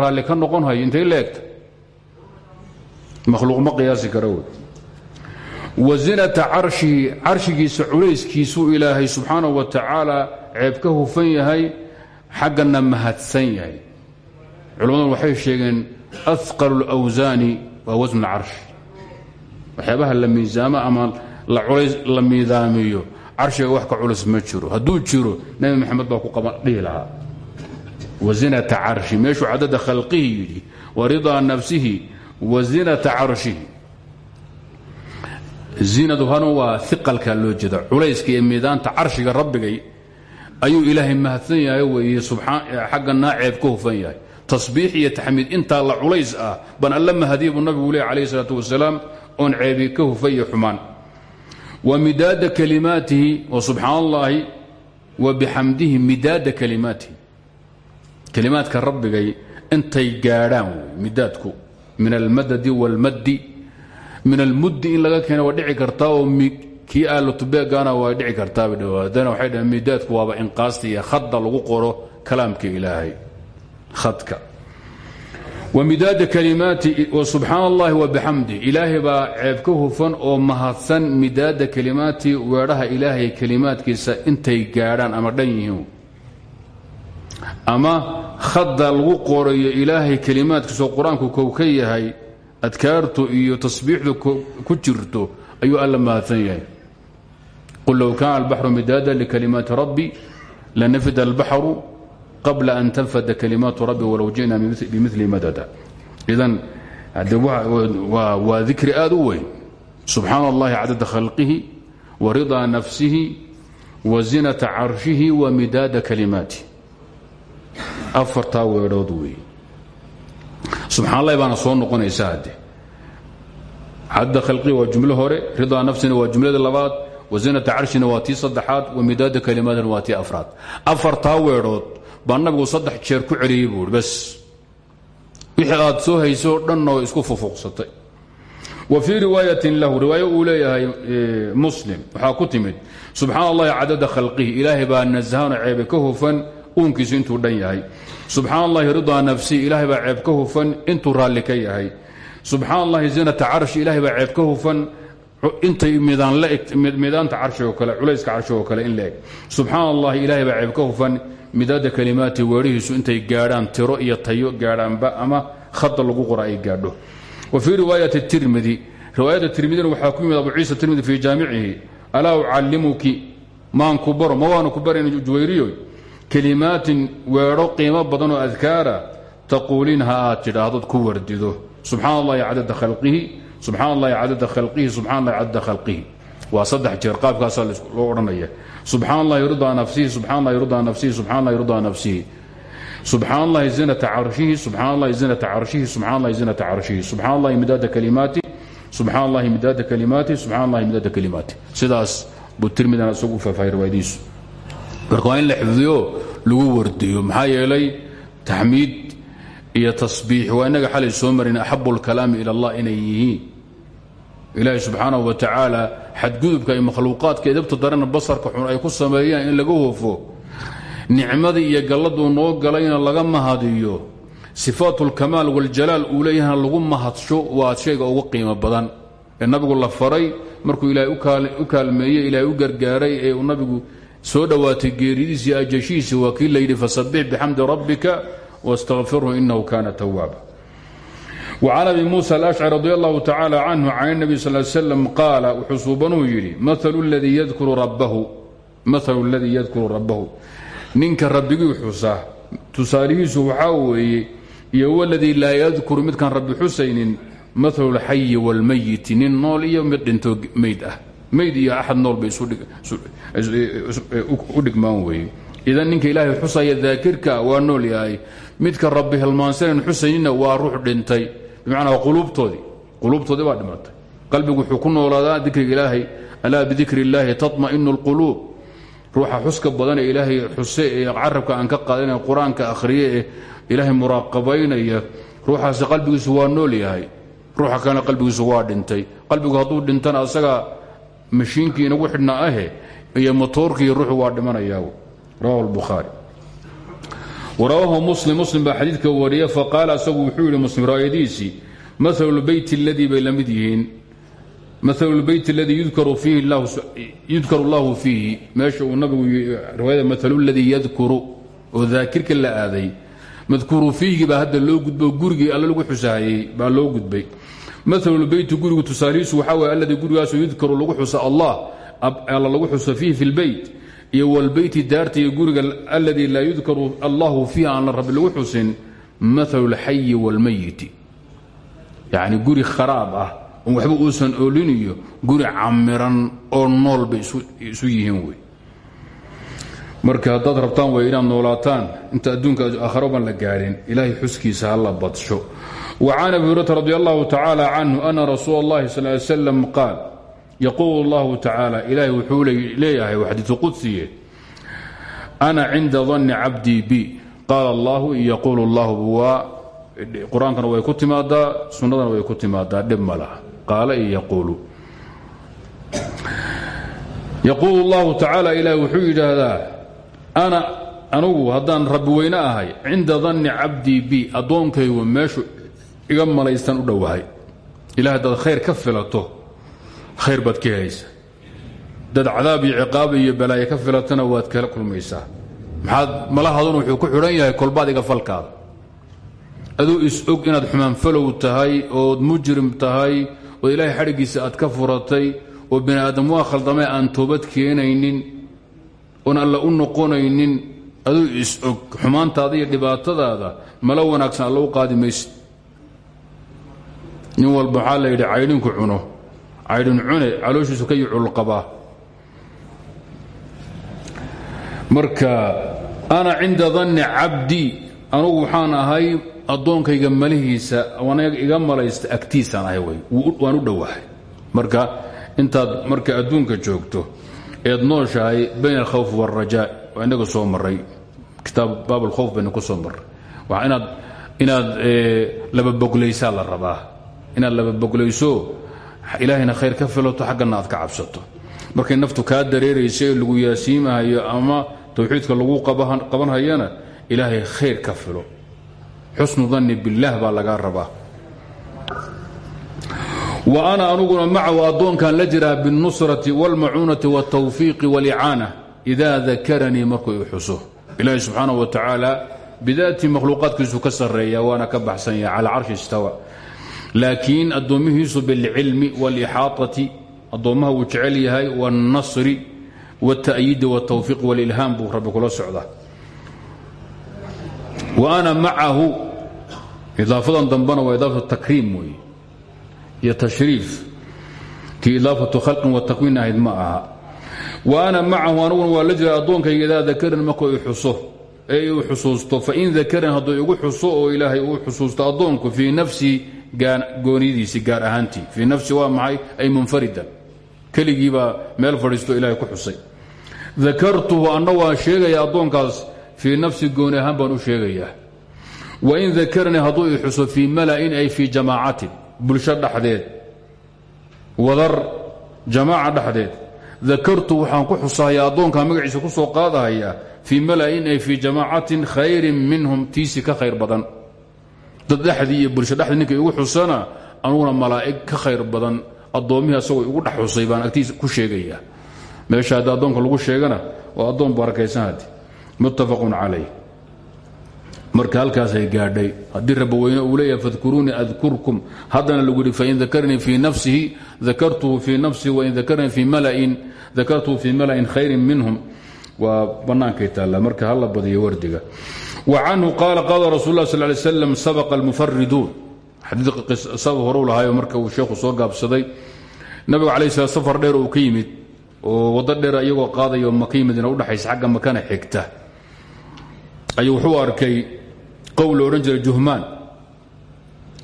wazinata carshihi carshigiisa culayskiisuu ilaahay subxaanahu wa tacaala ceeb ka hufan yahay xaggana mahadsan yahay. Culammaduna waxay sheegeen aaqalu اlawsaani waa wasn carshi waxyaabaha la miisaamo ama la miidaamiyo carshiga wax ka culus ma jiro. Hadduu jiro nebi maxamed baa ku dhihi lahaa. Wazinata carshi meeshuu cadada khalqihi wa ridaa nafsihi wazinata carshihi zinadu hana waa iqalka loo jeeda culayska iyo miidaanta carshiga rabbigay ayuu ilaahay mahadsan yahay weeye xagga naaceeb ka hufan yahay. Tasbiix iyo taxmiid intaa la culays ah ban alla mahadiya buu nabigu leey calayh isalaatu wasalaam oon ceebi ka xumaan. Wa midaada kalimaatihi wa subxaan wa bixamdihi midaada kalimaatihi. Kalimaadka rabbigay intay gaadhaan wey midaadku min almadadi wاlmaddi min almuddi in laga keena waa dhici kartaa oo kii aalatubeegana waa dhici kartaaba dhawaadana waxay dhaheen midaadku waaba inqaasta iyo khadda lagu qoro kalaamka ilaahay. Khadka. Wmidaada kalimaati subxaan allahi wabixamdi ilaahay baa ceeb ka hufan oo mahadsan midaada kalimaati weedhaha ilaahay kalimaadkiisa intay gaadhaan ama dhan ama khada lagu qorayo ilaahay kalimaadkiisao qur'aanku yahay adkaartu iyo tasbiixdu ku jirto ayuu alla mahadsan yahay. Qul low kaana albaxru midaada likalimaati rabbi lanafida albaxru qabla an tanfada kalimaatu rabbi walow ji'na bimili madada. Idan waa dikri aad u weyn. Subxaana allahi khalqihi wa ridaa nafsihi wa zinata carshihi wa midaada kalimaati. Afartaa weedhood wey subxaan allahi baana soo noqonaysa hadde cadada khalqihi waa jumlo hore ridaa nafsina waa jumlada labaad wa zinata carshina waa tii saddexaad wa midaada kalimaatina waa tii afraad. Afartaa weedhood baa nabigu saddex jeer ku celiyey buui bas wixii aad soo hayso dhanna isku fufuqsatay wa fii riwaayatin lahu riwaayo uu leeyahay muslim waxaa ku timid subxaan allahi cadada khalqihi ilaahay baa nasahanoo ceebe ka hufan uunkiisu intuu dhan yahay subxaan allahi nafsi ilaahay baa ceeb ka hufan intuu raalli ka yahay. Subxaan allahi zinata carshi ilahay baa ceeb ka hufan intay midaanta carshigoo kale culayska carshigoo kale in la eg. Subxaan allahi ilahay baa ceeb ka hufan intay gaadhaan tiro iyo tayo gaadhaanba ama khada lagu qora gaadho. Wa fii riwaayati tirmidi riwaayada tirmidina waxaa ku yimid abu ciisa tirmidi fii jaamicihi alaa ucallimuki maanku baro ma waanu ku barayn juwayriyo kelimaatin weedho qiimo badan oo adkaara taquuliinha aad tidhaahdood ku wardido. Subxaan allahi cadada khalqihi subxaan allahi cadada khalqihi subxaan allahi cadada khalqihi. Waa saddex jeer qaabkaasaa loo odhanaya subxaan allahi ridaa nafsihi subxaan allahi ridaa nafsihi subxaan allahi ridaa nafsihi. Subxaan allahi zinata carshihi subxaan allahi zinata carshihi subxaan allahi zinata carshihi. Subxaan allahi midaada kalimaati subxaan allahi midaada kalimaati subxaan allahi midaada kalimaati. Sidaas buu tirmidana isagu u marka waa in la xifdiyo lagu wardiyo. Maxaa yeelay taxmiid iyo tasbiix waa inaga xalay soo marin axabu lkalaami ila allah inay yihiin. Ilaahay subxaanahu wa tacaala xadgudubka iyo makhluuqaadka edabta darana basarka xun ay ku sameeyaan in laga hoofo nicmadii iyo galladuu noo galayna laga mahadiyo. Sifaatu lkamaal waljalaal uu leeyahana lagu mahadsho waa shayga ugu qiimo badan. Ee nabigu la faray markuu ilaahay u kaalmeeyey ilaahay u gargaaray ee uu nabigu soo dhowaatay geeridiisi iyo ajashihiisi waa kii layidhi fasabbix bixamdi rabbika wastakfirhu inahu kana tawaaba وcan abi muسى الأشcري رضي الله تaعالى عنه can النبي صل ل sلم qaala wuxuu suubanuu yidhi maثل اladii yadkuru rabbahu ninka rabbigii xusa tusaalihiisu waxaa weeye iyo wladii laa yadkuru midkaan rabbi xusaynin maثل الxayi wاlmayiti nin nool iyo mid dhinto mayd ah mayd iyo axad nool bay u dhigmaan weye idan ninka ilaahay xusaya daakirka waa nool yahay. Midka rabbi halmaansanan xusaynina waa ruux dhintay. Bimacnaa quluubtoodii quluubtoodii baa dhimatay. Qalbigu wuxuu ku noolaadaa dikriga ilaahay. Alaa bidikri illaahi taطma'inu اlquluub ruuxa xuska badan ee ilaahay xuse ee carabka aan ka qaadanaya qur'aanka akhriye ee ilaahay muraaqabaynaya ruuxaasi qalbigiisu waa nool yahay. Ruuxa kalena qalbigiisu waa dhintay. Qalbigu hadduu dhintana asaga mashiinkii inagu xidhnaa ahe iyo matoorkii ruuxu waa dhimanayaa rawahu lbukhaari warawaahu muslim. Muslim baa xadiidka wariya faqaala isagu wuxuu yidhi muslim raayadiisii maalu lbeyt aladii bay la mid yihiin. Maalu lbeyt aladii yudkaru llahu fiihi. Meesha nabigu riwaayada maalu ladii yadkuru oo daakirka la aaday madkuuru fiihigii baa hadda loo gudbo gurigii alle lagu xusahayey baa loo gudbay maalu lbeyti gurigu tusaalihiisu waxaa waye alladii gurigaasoo yudkaru lagu xusa allah alla lagu xuso fiihi fi lbeyt iyo wlbeyti daarta iyo guriga aladii laa yudkaru allahu fiiha aan la rabbi lagu xusin maalu اlxayi wاlmayiti yacni guri kharaab ah oon waxba uusan oliniyo guri camiran oo nool bay isu yihiin wey. Marka haddaad rabtaan way inaad noolaataan inta adduunka aakharoban la gaadhin ilaahay xuskiisa ha la badsho wa can abi hurata radi allahu tacaala canhu ana rasuul اllahi sal ly slam qaal yaquul اllahu tacaala ilaahay wuxuu leeyahay xadiiu qudsiye ana cinda danni cabdii bi qaala allahu yaquul اllahu waa qur-aankana way ku timaadaa sunnadana way ku timaadaa dhib ma laha qaala iyo yaquulu yaquulu اllahu tacaala ilaahay wuxuu yidhaahdaa ana anugu haddaan rabbi weyne ahay cinda danni cabdii bi addoonkaygu meeshu iga malaystaan u dhowahay ilaah haddaad khayr ka filato khayr baad ka helaysa dad cadaab iyo ciqaab iyo balaayo ka filatana waad kala kulmaysaa maxaad malahaduna wuxuu ku xidhan yahay kolbaad iga falkaada aduu is-og inaad xumaanfalow tahay ood mujrim tahay oo ilaahay xadhiggiisa aad ka furatay oo bini aadam waa khaldamay aan toobad keenaynin oon alla u noqonaynin aduu is-og xumaantaada iyo dhibaatadaada malo wanaagsan alla u qaadi maysid nin walba waxaa la yidhi caydhinku cuno. Caydhin cune calooshiisu ka yuculqabaa marka ana cinda danni cabdii anugu waxaan ahay addoonkayga malihiisa iga malaysta agtiisaan ahay wy waan u dhowahay marka intaad marka adduunka joogto eed nooshahay bayn alkhawf wاlrajaa waa inaga soo maray kitaab baab alkhowf bayna ku soo inaad inaad lababoglaysaa la rabaa inaad lababoglayso ilaahayna khayr ka filato xaggana aad ka cabsato markay naftu kaa dareeraysa ee lagu yaasiimahayo ama tawxiidka lagu qabanhayana ilaahay khayr ka filo xusnu danni billaah baa lagaa rabaa wa ana anuguna macahu addoonkan la jiraa biاlnusrati wاlmacuunati wاltawfiiqi wاlicaana ida dakaranii markuu i xuso ilaahi subxaanaه wa tacaala bidaatii makhluuqaadkiisu ka sarreeya waana ka baxsan yahay cala carshi istawa laakiin addoommihiisu biاlcilmi wاlixaaطati addoommaha wuu jecel yahay wاlnasri wاlta'yiidi wاltawfiiq wاlilhaam buu rabbi kula socdaa wa ana macahu idaafadan dambana waa idaafatu takriim weeye iyo tashriif kii idaafatu khalqin wa takwiin ahayd ma aha wa ana macahu aniguna waa la jira addoonkayga idaa dakaran markuu i xuso ee uu xusuusto fain dakaran hadduu igu xuso oo ilaahay uu xusuusto addoonku fii nafsii goonidiisi gaar ahaantii. Fii nafsi waa maxay? Ay munfaridan. Keligiibaa meel fadhiisto ilahay ku xusay. Dakartuhu anna waan sheegaya addoonkaas fii nafsi gooni ahaan baan u sheegayaa wain dakaranii hadduu i xuso fii mala'in ay fii jamaacatin bulsho dhexdeed. Wadar jamaaca dhexdeed. Dakartu waxaan ku xusahayaa addoonkaa magaciisa ku soo qaadahayaa fii mala'in ay fii jamaacatin khayrin minhum tiisi ka khayr badan dad dhexdii iyo bulsho dhexdii ninka igu xusana anuguna malaa'ig ka khayr badan addoommihii asagoo igu dhex xusay baan agtiisa ku sheegayaa. Meesha haddii addoonka lagu sheegana waa addoon barakaysan haddi muttafaqun calayh. Marka halkaasay gaadhay haddii rabaweyne uu leeyahay fadkuruunii adkurkum. Haddana lagu yihi fain dakaranii fii nafsihi dakartuhu fii nafsihi wain dakaranii fii malain dakartuhu fii mala'in khayrin minhum. Waa bannaankay taallaa. Marka hala badiyo wardiga wa canhu qaala qaala rasul lah sal lay slam sabaqa almufariduun xadiiqisaba horuu lahaayo marka uu sheekhu soo gaabsaday. Nabigu calay slam safar dheer uu ka yimid oo waddo dheer iyagoo qaadayo maka yimidina udhexaysa xagga makana xigta. Ayuu wuxuu arkay qowl la odhan jiray juhmaan.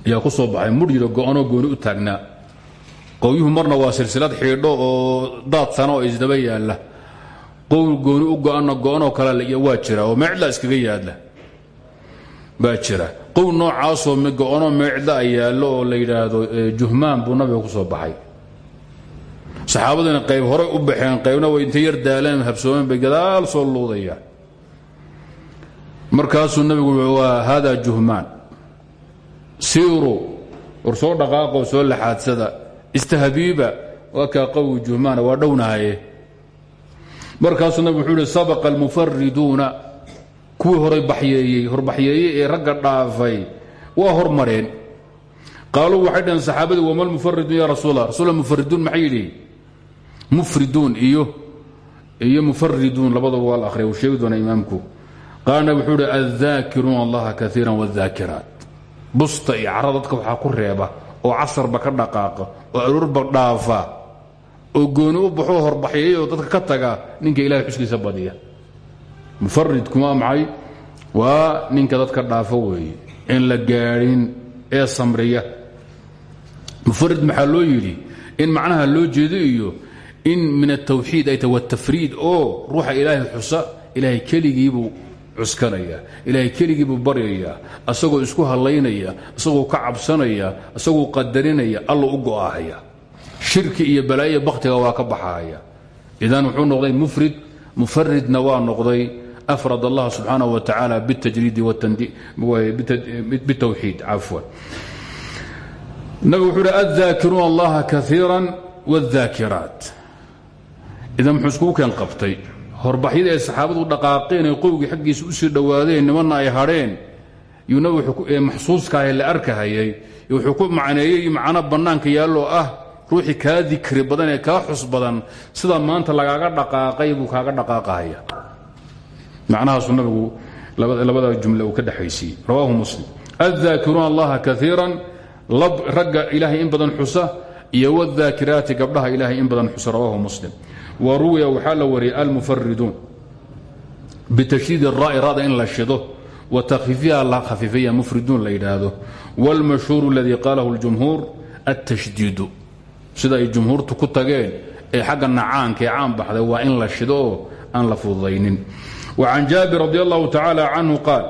Ayaa ku soo baxay mudh yiro go-anoo gooni u taagnaa qowyuhu marna waa silsilad xiidho oo daad sana oo isdaba yaalla. Qowl baa jira. Qowl noocaasoo go-anoo meecda a yaallo oo la yidhaahdo juhmaan buu nabiga ku soo baxay. Saxaabadina qayb horay u baxeen qaybna way intay yar daaleen habsoomeen bay gadaal soo luudayaan markaasuu nabigu waa hada juhmaan. Siiruu war soo soo laxaadsada. Istahbiiba waa kaa juhmaana waa dhownahaye markaasuu nabigu wuxuu ihi sabaqa almufariduuna kuwii horay baxyeeyey horbaxyeeyey ee ragga dhaafay waa hormareen qaaluu waxay dhaheen saxaabadii wama lmufariduun ya rasuul allah rasuul mufariduun maxay iyo iyo mufariduun labadaba waa la sheegi doona imaamku. Qaala wuxuu ihi addaakiruuna allaha kaiira wاdaakiraat busta iyo cara ku reeba oo casarba ka dhaqaaqa oo aroorba dhaafa oo gooni u baxoo horbaxyay oo dadka ka taga ninka ilahay xuskiisa badiya mufaridkuma maxay? Waa ninka dadka dhaafa weeye in la gaadhin ee samriya. Mufarid maxaa loo yidhi? In macnaha loo jeedo iyo in min atawxiid ay ta watafriid oo ruuxa ilaahay xusa ilaahay keligiibuu cuskanaya ilaahay keligii buu baryayaa asagoo isku hallaynaya isagoo ka cabsanaya isagoo qadarinaya alla u go'ahaya shirki iyo balaayo bakhtiga waa ka baxahaya idan wuxuu noqday mufrid mufaridna waa noqday afrad allah subxaanaه wa tacaala biاtajriidi bitawxiid cafwan nabigu wuxuu uhi aلذaakiruuna allaha kaiira wالذaakiraat idan muxuu iskugu keen qabtay horbaxyada ay saxaabadu dhaqaaqeen ee qowgii xaggiisa u sii dhowaadeen nimanna ay hadheen yuu nabigu maxsuuskaahe la arkahayay wuxuu ku macneeyey macno bannaanka yaalloo ah ruuxii kaa dikri badan ee kaa xus badan sida maanta lagaaga dhaqaaqay buu kaaga dhaqaaqahaya macnahaasuu nabigu labada jumle uu ka dhexaysiiyey rawaahu muslim aلذaakiruuna allaha kaiira ragga ilaahay in badan xusa iyo wاdaakiraati gabdhaha ilaahay in badan xusa rawaahu muslim wa ruwiya waxaa la wariyay almufariduun bitashdiid الra'i rada in la shido wa takfiifiha la khafiifaya mufriduun la yidhaahdo wاlmashhuur اladii qaalahu اljumhuur الtashdiidu sida ay jumhuurtu ku tageen ee xagga nacaanka ee caan baxday waa in la shido oo aan la fududaynin وcan jaabir radi allahu tacala canhu qaal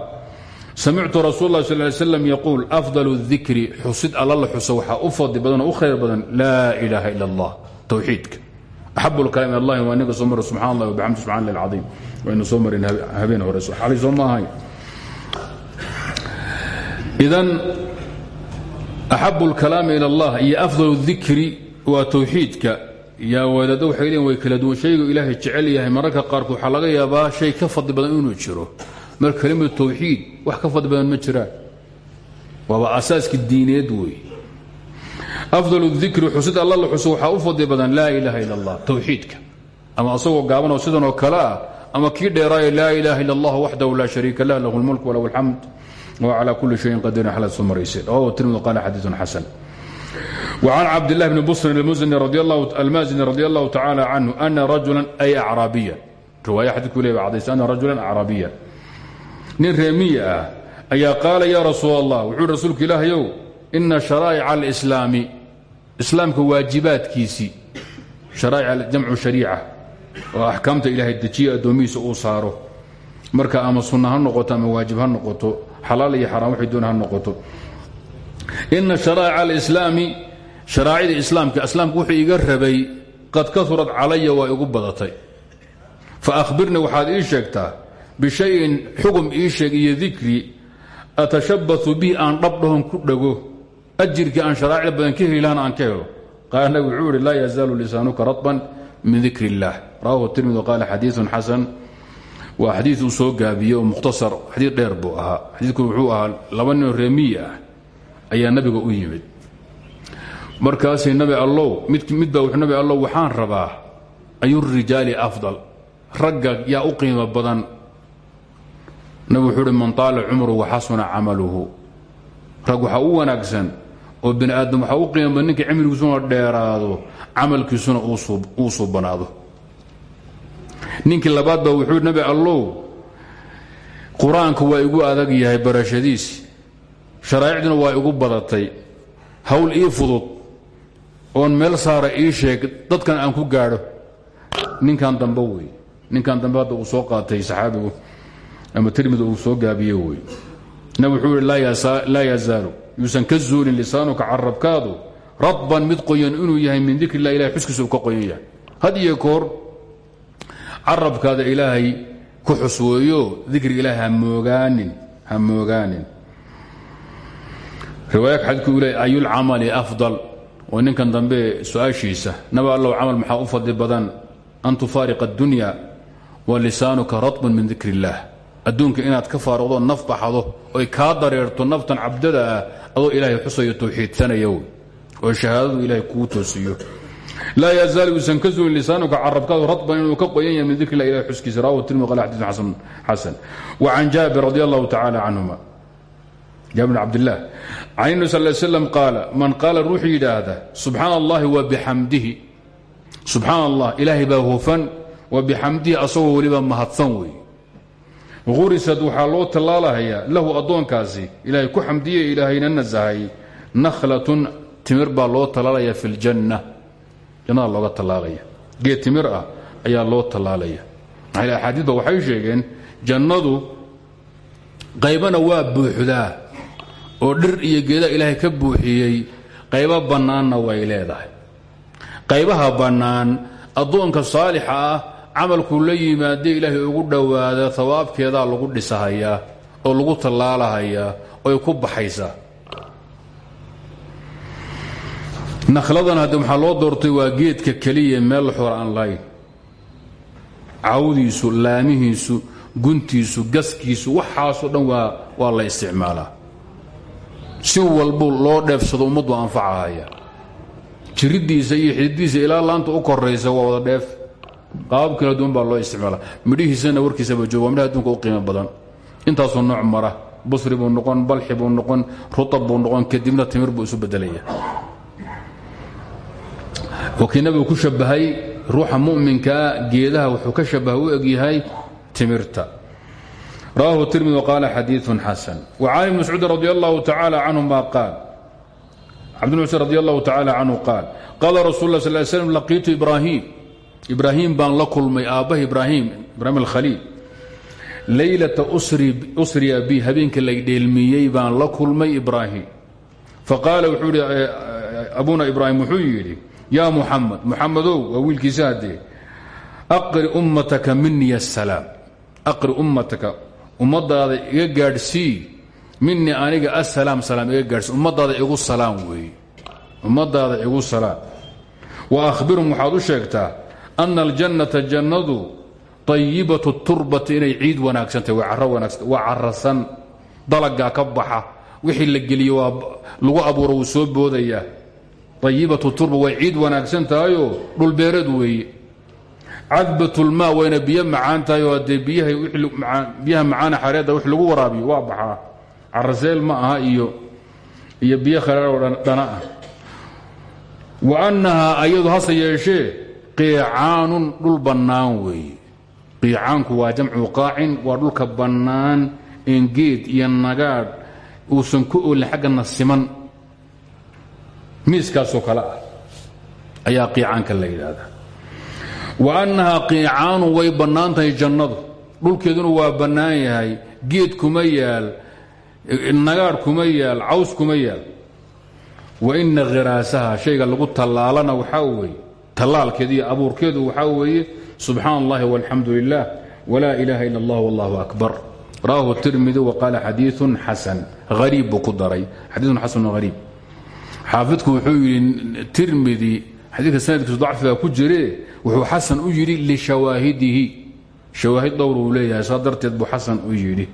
samictu rasuul اlah sal ly slam yaquul afضal الdikri xusid alla la xuso waxaa u fadli badan oo u khayr badan laa ilaaha ila اllah towxiidka axab اlkalaam il allahi waa inaga soo mara subxana allah wbxamdi subxan allah alcaiim waynu soo marin habeen hore xalay soo ma ahay idan axab اlkalaami ilى اllah iyo afضal الdikri waa towxiidka yaa wadaaddo waxay leeyiin way kala duwan ilaahay jecel yahay. Mararka qaarkood waxaa laga yaabaa shay ka fadli badan inuu jiro. Mar kelimadu towxiid wax ka fadli badan ma jiraan waaba asaaska diineed wey. Afdal dikri xusid alla la xuso waxaa u fadli badan laa ilaaha ila allah ama asagoo gaabanoo sidan oo kale ah ama kii dheeraayo laa ilaaha ila allah waxdahu laa shariika lah lahu lmulk walahu wa cala kulli shayin qadiirin xalaad soo marayse rawahu tirmidi qaala xadiiun وعن cبد الله بن bصr المازني رضي الله تعالى عنه أن رجلا أي أعرابيا riواaية xadيثku le cadays أن رجuلا أعرابيا nin reemiya ah ayaa qaala ya rasuul الlah wuxuu rasuulku ilaahayow إna شharaaئع الإسلاami islaamka waajibaadkiisii jamcu شhariica oo axkaamta ilaahay dejiye addoomihiisa uu saaro marka ama sunna ha noqoto ama waajib ha noqoto xalaal iyo xaraam waxay doon ha noqoto ina شharaaئع الإسلاami sharaacida islaamka islaamku wuxuu iga rabay qad kaurad calaya waa igu badatay. Fa ahbirnii waxaad ii sheegtaa bishayin xugum ii sheeg iyo dikri atashabau bihi aan ku dhago ajirkii aan sharaacida badan ka heli aan ka helo. Qaala wuxuu ihi laa lisaanuka raطban min dikr اllah rawahu tirmidi qaala xadiiun xasan. Waa xadii soo gaabiyey oo mukhtasar dheer buu ahaa. Xadiiku wuxuu ahaa laba ninoo reemiyi ah ayaa nabiga u yimid markaasay nabi allow midbaa wuxuu nabi allow waxaan rabaa ayurijaali afdal ragga yaa u badan. Nabi wuxuu man taala cumruhu waxasuna camaluhu. Rag waxaa u wanaagsan oo bini aadam waxaa u qiimo badan ninka cimrigiisuna dheeraado camalkiisuna uu suubanaado ninkii labaad baa wuxuu nabi allow qur'aanku waa igu adag yahay barashadiisi sharaa'icduna waa igu badatay hawl ii fudud oon meel saara ii sheeg dadkan aan ku gaadho. Ninkan dambe wey. Ninkan dambe uu soo qaatay saxaabigu ama tirmid uu soo gaabiye wey. Nab wuxuu ihi laa yazaalu. Yuusan ka zuulin lisaanuka carabkaadu radban mid yahay min dikr illah ilahay xuskiisa ka qoyan yahay. Had iyo koor ilaahay ku xusweeyo dikriga ilahay hamoogaanin ha moogaanin. Riwaaya xadku u le ayulcamali afdal oo ninkan dambe su'aashiisa naba allow camal maxaa u fadli badan? An tufaariqa addunya wa lisaanuka radbun min dikr illaah adduunka inaad ka faaruqdo naf baxdo oy kaa dareerto naftan cabdada ah adoo ilaahay xusayo towxiidsanaya wey. Oo shahaadadu ilahay kuu toosiyo. Laa yazaal uusan ka zuulin lisaanuka carabkaadu radban inuu ka qoyan yahay min dikr ilahay xuskiisa. Rawahu tirmidi qala xadiisun xasan. Wa can jaabir radi allahu canhuma jaabir bn cabdillaah can nabi sal slam qaala man qaala ruuxuu yidhaahda subxaana allahi wa bixamdihi subxaana allah ilaahay baa hufan wa bixamdihi asagoo weliba mahadsan wey hurisad waxaa loo tallaalahayaa lahu addoonkaasi ilaahay ku xamdiye ilaahayna nasahay. Nakhlatun timir baa loo tallaalaya fi ljanna jannada looga tallaalaya. Geed timir ah ayaa loo tallaalaya. Axaadiidba waxay sheegeen jannadu qaybana waa buuxdaa oo dhir iyo geeda ilaahay ka buuxiyey qaybo bannaanna way leedahay. Qaybaha bannaan addoonka saalixa ah camalkuu la yimaadee ilaahay ugu dhowaada hawaabkeedaa lagu dhisahayaa oo lagu tallaalahayaa oy ku baxaysaa nakhladan hadde waxaa loo doortay waa geedka keliya meel xoor aan lahayn. Cawdiisu laamihiisu guntiisu gaskiisu waxaasoo dhan waa waa la isticmaalaa si walbu loo dheefsado ummaddu anfacahaya jiridiisa iyo xididiisa ilaa laanta u koraysa waa wada dheef. Qaabab kala duwan baa loo isticmaala midhihiisana warkiisaba jooga waa midhaha adduunka u qiimo badan. Intaasoo nooc mara busri buu noqon balxi buu noqon rutab buu noqon kadibna timir buu isu bedelaya wakii nabigu ku shabahay ruuxa mu'minkaa geedaha wuxuu ka shabaha egyahay timirta rawahu tirmid wqaala xadiiun xasan wacan ibni mascuudin radi allahu tacaala canhuma qaal. Cabdimasuud radi allahu tacaala canhu qaal. Qaala rasul la sal slm laqiitu ibraahim. Ibraahim baan la kulmay aabbaha ibraahim ibraahim alkhaliil. Leylata usriya bi habeenka lay dheelmiiyey baan la kulmay ibraahim. Faqaala wuxuu hi eh, eh, abuna ibraahim wuxuu yidhi yaa muxamed muxamedow waa wiilkiisa haddee aqri ummataka mini asalaam aqri ummataka ummadaada iga gaadhsii minii aniga asalaam salaam iga gaadhsii. Ummadaada igu salaam weeye ummadaada igu salaam. Wa ahbirhum waxaad u sheegtaa ana aljannata jannadu ayibatu turbati inay ciid wanaagsantahy waa caro wanaagsan waa carasan dalagaa ka baxa wixii la geliye waa lagu abuuro wuu soo boodayaa ayibatu turba way ciid wanaagsan tahayoo dhulbeereed weeye cadbatulmaa wayna biyo macaan tahay oo haddee biyaha macaana xareedda wix lagu waraabiyo waa baxaa. Caraseel ma aha iyo iyo biyo kharaaroo dhana ah. Wa annahaa ayadu hase yeeshee qiicaanun dhul bannaan weeye. Qiicaanku waa jamcu qaacin waa dhulka bannaan een geed iyo nagaadh uusan ku oolin xaggana siman miiskaasoo kale ah ayaa qiicaanka la yidhaahdaa wa annahaa qiicaanu way bannaan tahay jannadu. Dhulkeeduna waa bannaan yahay. Geed kuma yaal nagaadh kuma yaal caws kuma yaal. Wa ina khiraasaha shayga lagu tallaalana waxaa weeye tallaalkeedu abuurkeedu waxaa weeye subxaan allahi walxamdu lilah wlaa ilaaha ila allah wallahu akbar. Rawahu tirmidi wa qaala xadiiun xasan hariib buu ku daray. Xadiiun xasanu hariib xaafidku wuxuu yidhi tirmidi xadiidka sanadkiisu dacfiga ku jire wuxuu xasan u yidhi lishawaahidihi shawaahid dhowr uu leeyahay saa darteed xasan u yidhi.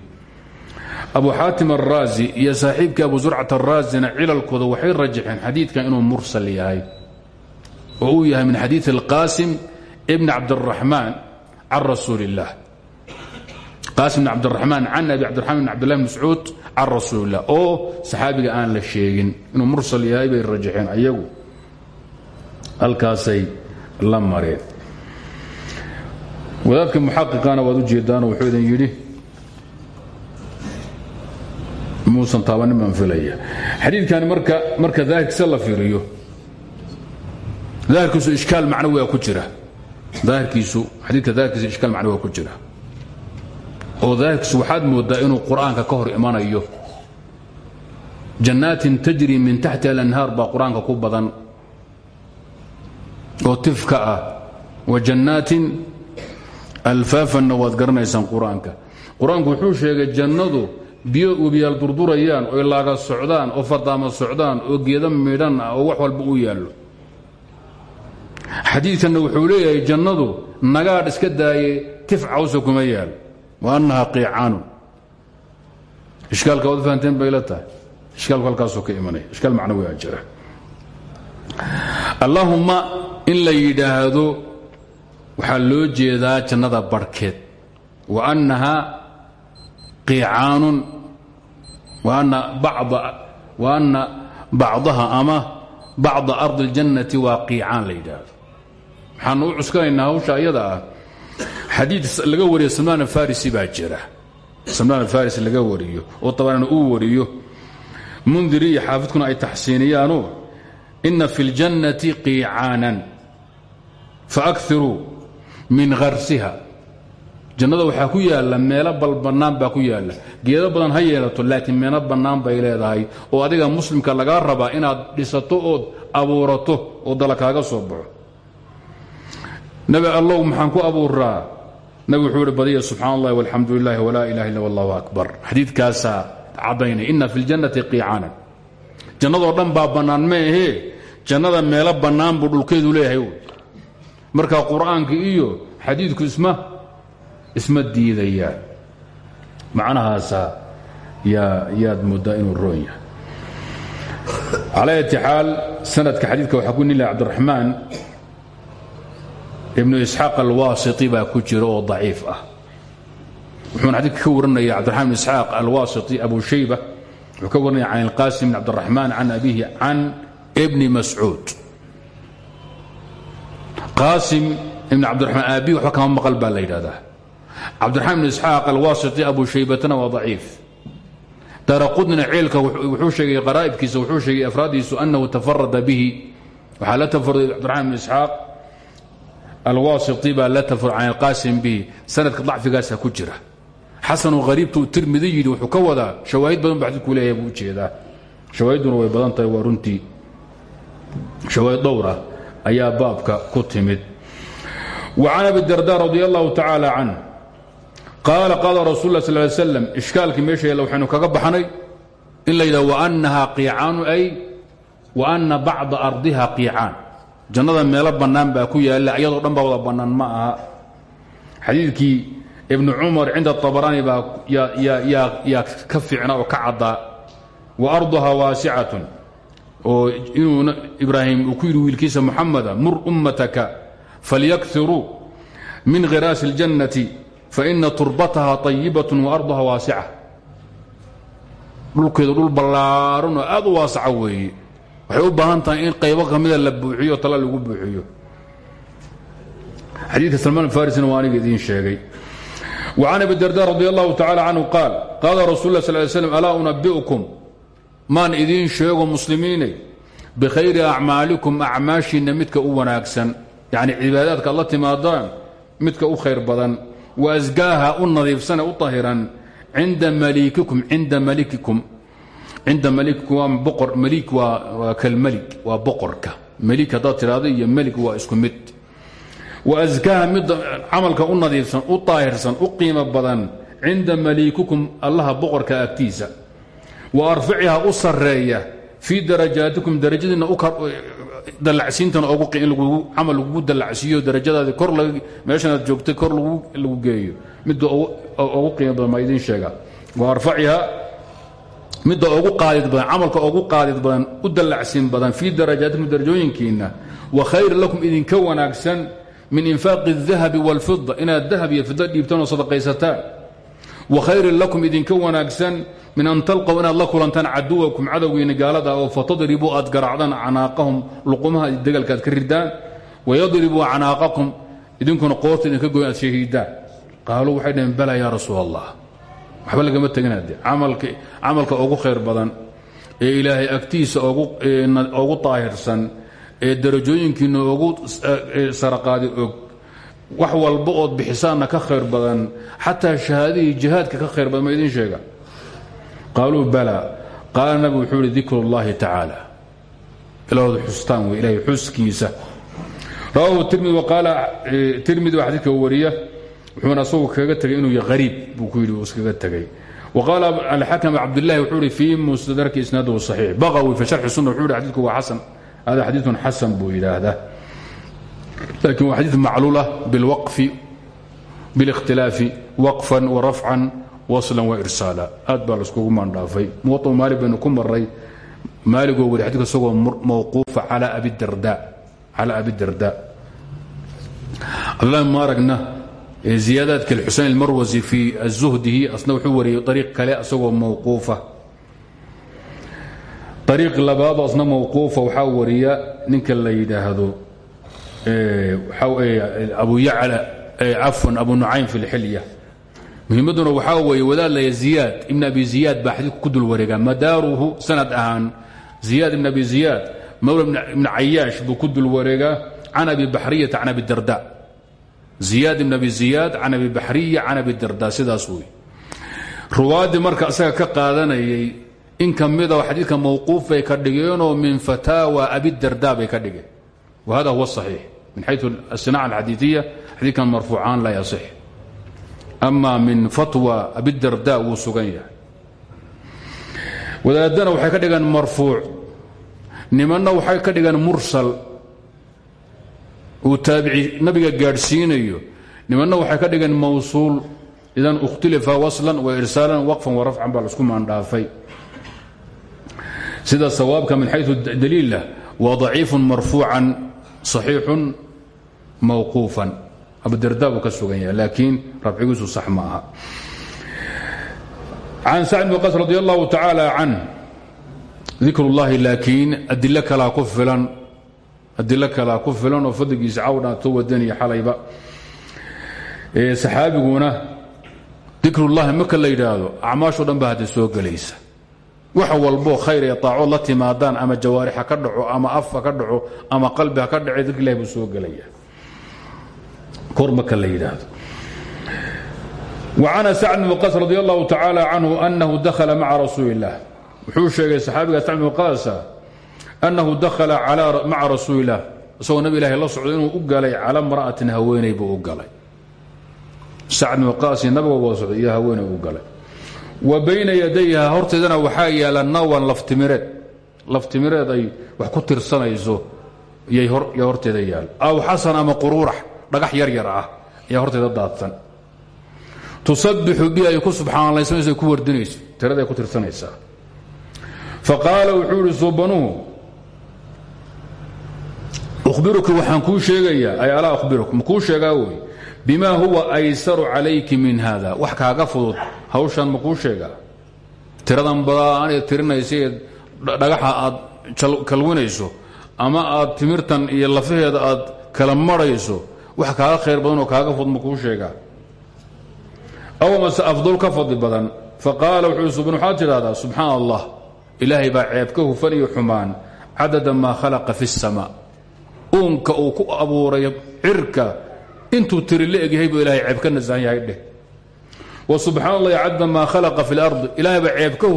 Abu xaatim araazi iyo saaxiibkii abu zurcat araazina cilalkooda waxay rajaxeen xadiidkan inuu mursal yahay oo yahay min xadiid alqaasim bn cabdiraxmaan can rasuuli اllah qaasim bn cabdiraxmaan can abi cabdiraxman bn cabdillahi bn mascuud can rasuuli illah oo saxaabiga aan la sheegin. Inuu mursal yahay bay rajaxeen ayagu halkaasay la mareen. Wadaadka muxaqiqana waad u jeedaanoo wuxuu idin yidhi muusan taabanin baan filaya. Xadiidkani marka marka daahirkiisa la fiiriyo daahirkiisu ishkaal macnawiga ku jira. Daahirkiisu xadiidka daahirkiisa ishkaal macnawiga ku jira. Oo daahirkiisu waxaad moodaa inuu qur'aanka ka hor imanayo. Jannaatin tajri min taxtiha alanhaar baa qur'aanka ku badan oo tifka ah. Wa jannaatin alfaafanna waad garanaysaan qur'aanka. Qur'aanku wuxuu sheegay jannadu biyo webiyaal durdurayaan oy laaga socdaan oo fadaama socdaan oo geeda midhan ah oo wax walba u yaallo. Xadiidkanna wuxuu leeyahay jannadu nagaadh iska daaye tif cawsa kuma yaal. Wa annaha qiicaanun. Ishkaalka waad fahanteen bay la tahay. Ishkaalku ka imanaya ishkaal macnawigaa jira. Allaahumma in la yidhaahdo waxaa loo jeedaa jannada barhkeed wa annaha qiicaanun wa anna bacdaha ama bacda ardi اljannati waa qiicaan la yidhaahdo. Waxaanu u cuskanaynaa hawsha ayada ah. Laga wariyo salmaan afarisi baa jira. Salmaan laga wariyo oo tabanan uu wariyo. Mundiri iyo xaafidkuna ay taxsiiniyaano ina fi اljannati qiicaanan faakiruu min harsiha jannada waxaa ku yaalla meelo bal bannaan baa ku yaalla. Geedo badan ha yeelato laakiin meelo bannaan bay leedahay oo adiga muslimka lagaa rabaa inaad dhisato ood abuurato oo dala kaaga soo baxo. Nabi allow maxaan ku abuuraa nabi wuxuu ihi badiya subxaan allahi walxamdu lilahi walaa ilaha illa allahu akbar. Xadiidkaasaa caddaynay ina fi ljannati qiicaanan jannadoo dhan baa bannaan ma ahee jannada meelo bannaan buu dhulkeedu leeyahay marka qur'aanka iyo xadiidku isma isma diidayaan macnahaasa yaa yaad moodaa inuu roon yahay. Sanadka xadiidka waxaa ku nilay cabdiraxmaan ibnu isxaaq alwaasiti baa ku jira oo ah. Wuxuuna xadiidka ka waranaya cabdiraxman ibn isxaaq abu shayba wuxuu ka waranaya can ilqaasim bn cabdiraxmaan can abihi can qaasim ibn cabdiraxmaan aabihi waxba kama maqal baa la yidhahdaa cabdiraxmaan ibn isxaaq alwaasiti abu shaybatana waa daciif. Daraqudnina ceelka wuxuu sheegay qaraa'ibkiisa wuxuu sheegay afraadiisu annahu tafarada bihi. Waxaa la tafaruday cabdiraxmaan ibn isxaaq alwaasiti baa la tafarud can alqaasim bihi. Sanadka dacfigaasa ku jira. Xasanu hariibtu tirmidi yidhi wuxuu ka wadaa shawaahid badan ba xadiidku leeyahay buu u jeedaa shawaahidduna way badan tahay waa runtii. Shawaahid dhowra ayaa baabka ku timid. Can abi darda radi allahu tacaala canh qaala qaala rasul lah sal slam ishkaalkii meesha yaalla waxaynu kaga baxnay. In la yidhaha waannaha qiicaanu ay wa anna bacda ardiha qiicaan. Jannada meelo bannaan baa ku yaalla iyadoo dhan baa wada bannaan ma aha. Xadiidkii ibnu cumar cinda abaraani baa yaa ka fiicna oo ka caddaa. Wa arduha waasicatun oo inuu ibraahim uu ku yidhi wiilkiisa muxamada mur ummataka falyakiruu min khiraasi اljannati faina turbataha طayibaة waarduha waasica dhulkeedu dhul ballaaran oo aad u waasaca weeye waxay u baahan tahay in qaybo kamida la buuxiyo tala lagu buuxiyo xadiidka salmaan farisna waa aniga idiin sheegay وcan abi darda radi allahu tacala canhu qaal qaala rasul lah sal slm alaa unabi'ukum maan idiin sheego muslimiinay bikhayri acmaalikum acmaashiinna midka u wanaagsan yacni cibaadaadka ad la timaadaan u khayr badan wa asgaaha u nadiifsane u tahiran cinda maliikikum cinda malikikum cinda malikikum waa boqor maliik waa kalmalik waa boqorka. Maliik haddaad tidhaahdo iyo melik waa isku wa asgaaha midda camalka u nadiifsan u daahirsan u qiimo badan cinda maliikukum allaha boqorka agtiisa wa arfaciha u sareeya fii darajaatikum darajadiina dalacsiintana in camal lagugu dalacsiiyo darajadaadi kor meeshanaad joogtay kor lagu geeyo. Midda ugu qiimo badan maa idiin sheega. Wa arfaciha midda ugu qaadid badan camalka ugu qaadid badan u dalacsiin badan fii darajaatikum darajooyinkiina wa khayr lakum idinka wanaagsan min infaaqi اdahabi wاlfida inaad dahab iyo fida dhiibtaan oo sadaqaysataan. Wa khayrin lakum idinka wanaagsan min an talqow inaad la kulantaan caduwakum cadowgiina gaalada oo fatadribuu aad garaacdaan canaaqahum luqumaha degalka aad ka ridaan wayadribuu canaaqakum idinkuna qoorta idinka goyn aad shahiidaan qaaluu waxay dhaheen bala yaa rasuul allah waxba lagama teginade camalka ugu khayr badan ee ilaahay agtiisa ugu daahirsan ee darajooyinkiina ugu saraqaadi og wax walba ood bixisaanna ka khayr badan xataa shahaadihii jihaadka ka khayr badan ma idiin sheega qaaluu bala qaala nabigu wuxuu ihi dikru اllahi tacaala ilaahooda xustaan wey ilahay xuskiisa rawaahu tirmidi waqaala tirmidi waa xadiidka wariya wuxuuna asagu kaga tegay inuu yahay hariib buu ku yidhi uu iskaga tegay وqاaل الxakم cabdالlahi wuxuu hi fii musdraki isnaadhu صaxiix baqwi fi sharxi sunna wuxuu hi xadidku waa xasan hada xadiiثun xasan buu yidhaahdaa lakin waa xadiiث macluula biاlwaqfi biاlاkhtilaafi waqfan warafcan waslan wairsaala aad baa laiskugu maandhaafay. Muwaطu maalik baynu ku maray maaligoo wari xadidka isagoo mawquufa calى abidarda cabdulahi maaragna ziyaadaadka xusein almarwasi fii azuhdihi asna wuxuu wariyey ariiq kale asagoo mawquufa. Ariiq labaado asna mawquufa waxaa wariya ninka la yidhaahdo abu yacla cafwan abu nucaym fi lxilya muhimaduna waxaa weeye wadaad laya ziyaad ibn abi ziyaad baa ku dul wareega madaaruhu sanad ahaan. Ziyaad ibn abi ziyaad mawla ibn cayaash buu ku dul wareegaa can abi baxriyata can abi darda. Ziyaad ibn abi ziyaad can abi baxriya can abi darda. Sidaas wey ruwaaddii marka isaga ka qaadanayay in ka ah xadiidka mawquuf bay ka dhigeenoo min fataawa abidarda bay ka dhigeen. Wahada huwa axiix min xayu asinaca alxadiiiya xadiidkan marfuucaan laa yaصix ama min fatwa abidarda wuu sugan yahay wadaadana waxay ka dhigeen marfuuc nimanna waxay ka dhigaan mursal uu taabici nabiga gaadhsiinayo nimanna waxay ka dhigeen mawsuul idan ikhtilifa waslan wa irsaalan waqfan wa rafcan baa la isku maandhaafay sida sawaabka min xayu daliila waa daciifun marfuucan صaxiixun mawquufan abudarda buu ka sugan yahay laakiin rabcigiisu sax ma aha. Can qas radi allahu tacaala can laakiin adilo kalaa ku filan adilo kalaa ku filan oo fadligiisa cawdha to wadaniya xalayba. Saxaabiguna dikrullahi marka la yidhaahdo acmaashoo dhan ba soo gelaysa. Wax walboo khayr ee taacood la ama jawaarix ha ka dhaco ama af ha ka dhaco ama qalbi ka dhace dikr ilahi buu soo gelaya kor marka la yidhaahdo وcan sacd bn qas radi allahu tacaala canhu anahu dakhala maca rasuuli اllah wuxuu sheegay saxaabiga sacd bn qasa annahu dakhala maca rasuuli اllah isagoo nabi ilahi la socdo inuu u galay cala mra'atin haweenay buu u galay sacd bn qaasi nabiga wada socday iyo haweenay u galay wa bayna yadayha horteedana waxaa yaala nawan laftimireed laftimireed ay wax ku tirsanayso yay horteeda yaal aw xasan ama quruurax dhagax yar yar ah ayaa horteeda daadsan. Tusabixu bi ay ku subxaanlaysanayso ku wardinayso tiraday ku tirsanaysaa fa qaala wuxuu ihi suubanuhu uhbiruki waxaan kuu sheegayaa ay alaa ahbiruk makuu sheegaa wey bima huwa aysaru calayki min hada wax kaaga fudud hawshan makuu sheegaa. Tiradan badaan ee tirinaysa ee dhagaxa aad kalwinayso ama aad timirtan iyo lafaheeda aad kala marayso wax kaaga khayr badan oo kaaga fudma kuu sheegaa. Aw amase afdal ka fadli badan faqaala wuxuu waxaad tidhahdaa subxaan allah ilaahay baa ceeb ka hufan khalaqa fi اsama uunka uu ku abuuray cirka intuu tiri la egyahay buu ilahay ceeb ka wa subxaan allahi cadada khalaqa fi اlardi ilaahay baa ceeb ka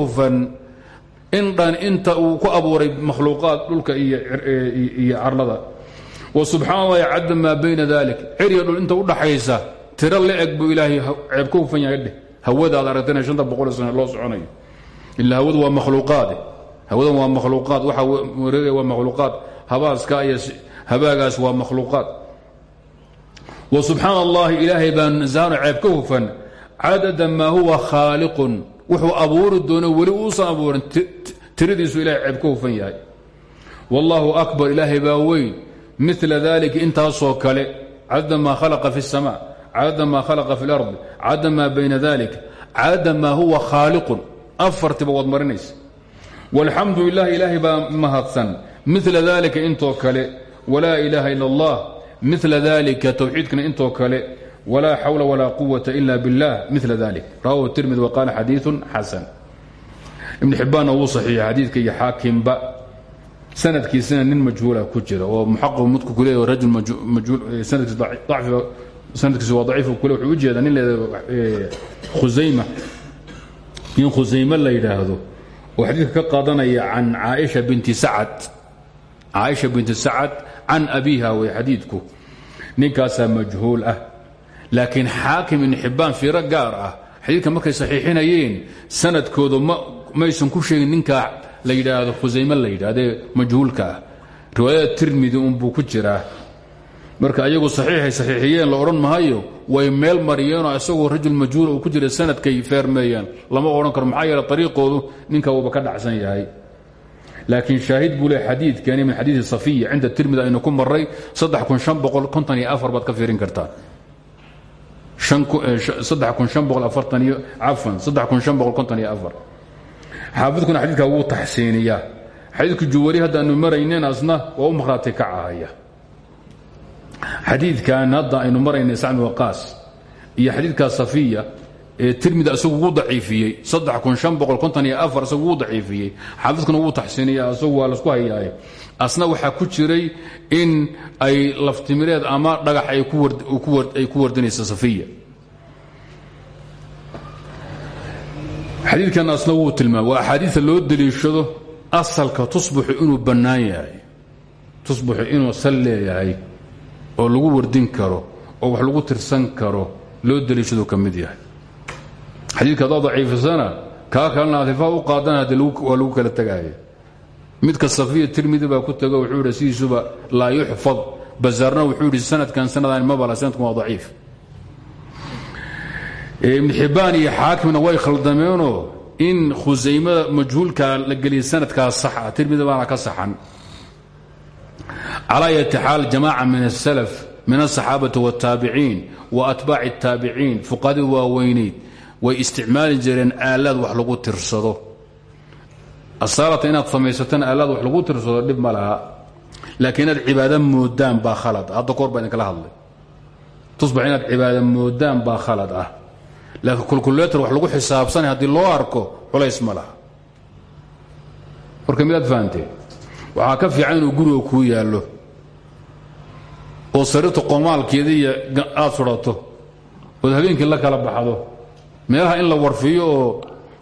in dhan inta uu ku abuuray makhluuqaad dhulka iyo carlada subxaan allahi cadda maa bayna dalik cirya dhul inta udhaxaysa tiro la eg buu ilaahay ceeb ka hufan yahay dheh. Aragtana shanta boqol sano loo soconayo. Ila hawadu waa makhluuqaade hawadan waa makhluuqaad. Waxa wareegaya waa makhluuqaad. Habaaska iyo habaagaas waa makhluuqaad. Wa subxaan allahi ilaahay baa nasahano ceeb ka hufan. Cadada maa huwa khaaliqun. Wuxuu abuuri doono weli uusan abuurin tiradiisu ceeb ka hufan yahay. Akbar. Ilaahay baa mila dalika intaasoo kale cadada maa khalaqa fi الsama cadada maa khalaqa fi اlardi cadada maa bayna dalik cadada maa huwa khaaliqun afartiba waad marinaysa walxamdu lilah ilaahay baa mahadsan mila dalika intoo kale walaa ilaaha ila اllah mila dalika towxiidkana intoo kale walaa xawla walaa quwata ila biاllah mila dalik rawahu tirmidi waqaala xadiiثu xasan ibn xibbaanna wuu saxiixay xadiidka iyo xaakimba sanadkiisina nin majhuula ku jira oo muxaqaq mudku ku leeyahy rajul majhuul sanadkiisa waa daciif kule wuxuu jeedaa nin leeda khusayma nin khusayme la yidhaahdo. Oo xadiidka ka qaadanaya can caaisha binti sacad caaisha binti sacad can abiiha way xadiidku. Ninkaasaa majhuul ah. Laakiin xaakim ibn xibbaan fiiro gaar ah. Xadiidka markay saxiixinayeen sanadkooda maysan ku sheegin ninkaa la yidhaahdo khusayme la yidhahdee majhuulka ah. Riwaayada tirmidi unbuu ku jiraa. Marka ayagu saxiixay saxiixiyeen la odhan mahayo way meel mariyeenoo isagoo rajul majhuul uu ku jira sanadkay feermeeyeen lama odhan karo maxaa yeele ariiqoodu ninka uuba ka dhacsan yahay. Laakiin shaahid buu le xadiidkani min xadiidi safiya cinda tirmidi aynu ku maray baad ka fiirin kartaan xaafidkuna xadiidka wuu taxsiiniyaa xadiidku juwari haddaanu maraynen asna waa u maqhraati kacahaya xadiidkan hadda aynu maraynay sacd waqaas iyo xadiidkaa safiya ee tirmidi isagu wuu daciifiyey. Isagu wuu daciifiyey. Xaafidkuna wuu taxsiiniya isagu waa lasku hayaaye. Asna waxaa ku jiray in ay laftimireed ama dhagax ay ku wardinaysa safiya xadiidkan asna wuu tilmaamay. Waa axaadiia loo deliishado asalka tusbuxu inuu bannaan yahay. Tusbuxu inuu sal leeyahay oo lagu wardin karo oo wax lagu tirsan karo loo deliishado ka mid yahay. Xadiidka haddaad daciifisana kaa kalena aad hifaa u qaadana haddee waa lagu kala tegaya midka safiya tirmidi baa ku tago wuxuu yidhi sidiisuba laa yuxfad. Bazaarna wuxuu yidhi sanadkan sanadaan mabala sanadkan waa daciif ibn xibbaan iyo xaakimna way khaldameenoo in khusaymada majhuulkaa la geliyay sanadkaa saxa tirmidi baana ka saxan. Calaa yati xaal jamaaca min asalaf min asaxaabati wاtaabiciin wa atbaaci اtaabiciin fuqadii waaweyneyd way isticmaali jireen aalaad wax lagu tirsado. Asaarata inaad samaysataan aalaad wax lagu tirsado dhib ma laha laakiin inaad cibaado moodaan khalad. Hadda koor baa idinkala hadlay. Tusbax inaad cibaado moodaan khalad ah laakiin kulkuleetar wax lagu xisaabsanay haddii loo arko culays ma laha. Warka midaad fahamteen waxaa ka fiican inuu guriga kuu yaallo. Oo sariirta qomaalkeeda iyo aad sudhato ood habeenkii la kala baxdo. Meelaha in la warfiyo oo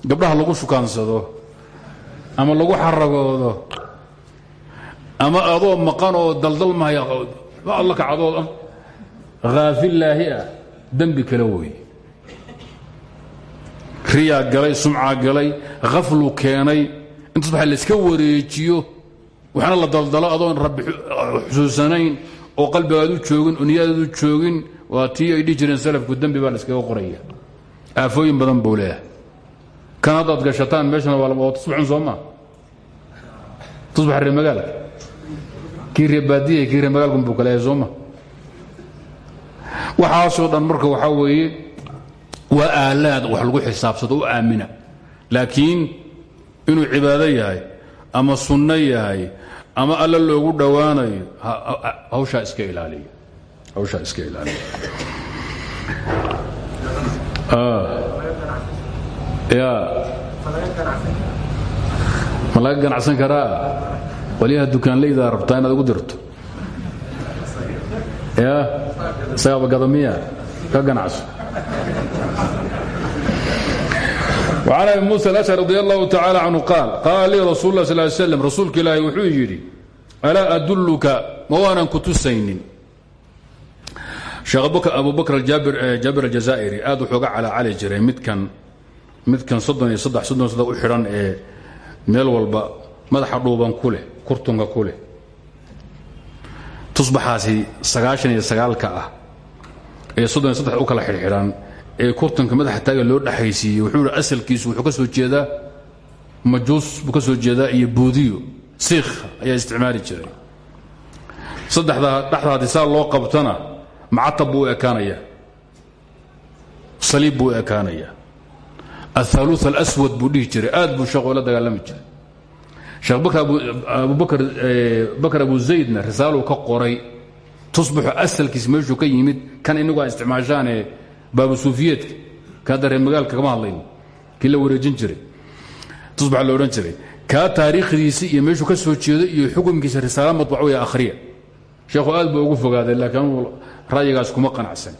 gabdhaha lagu shukaansado ama lagu xaragoodo ama adoo maqan oo daldalmahaya alla kacdood haafillaahi ah dembi kale wey riyaa galay sumcaa galay haflu keenay intaas waxa layska wareejiyo waxna la daldalo adoon rabbi xusuusanayn oo qalbigaadu joogin oo niyadaadu joogin waa tii ay dhihi jireen salafku dembi baa layskaga qoraya. Aafooyin badan buu leeyahay. Kan haddaad gashataan meeshana waa tusbaxun soo maa tusbax ree magaalka. Kii ree baadiya kii ree magaalkun buu kaleeyahay soo ma? Waxaasoo dhan marka waxaa weeye waa aalaad wax lagu xisaabsado u aamina. Laakiin inuu cibaado yahay ama sunno yahay ama alla loogu dhowaanayo hawshaa iska ilaaliya hawshaa iska ilaaliya ya. Ma laga ganacsan karaa? Qolyaha dukaanlaydaa rabtaa inaad ugu dirto. Ya. Isagaaba gadamiya ka ganacso وعن أبي موسى الأشعري رضي الله تعالى عنه قال قال لي رsuل الله صل ل سلم rasuulka ilaahi wuxuu yidhi alaa أdulka ma waanan ku tusaynin sheekh abu bakr jaabir الjaزaa'iri aad wuxuuga calacali jiray midkan midkan soddon iyo saddex soddon saddex u xidhan ee meel walba madaxa dhuuban ku leh kurtunka ku leh tusbaxaasi sagaashan iyo sagaalka ah ee soddon iyo saddex u kala xidhxidhan ee kurtanka madaxa taagan loo dhexaysiiyey wuxuu asalkiisu wuxuu ka soo jeedaa majuus buu soo jeedaa iyo buudiyo siikha ayaa isticmaali jiray. Saddexdaa dhexdaadi saa loo qabtana macatab buu u ekaanayaa. Saliib alaswad buu jiray. Aad buu sheekh oola dagaalami jiray. Sheekh bakr bakar abu zaydna risaaluu ka qoray tusbaxu asalkiis meeshuu ka yimid kan inagu aan isticmaashaanee baabu suufiyeedka kaadda reer magaalka kama hadlayno kii wareejin jiray. Tusbax la odhan jiray. Kaa taariikhdiisi iyo meeshuu ka soo jeedo iyo xukumkiisa risaala madbac wey akhriya. Sheekhu aad ugu fogaaday laakiin ra'yigaas kuma qanacsan.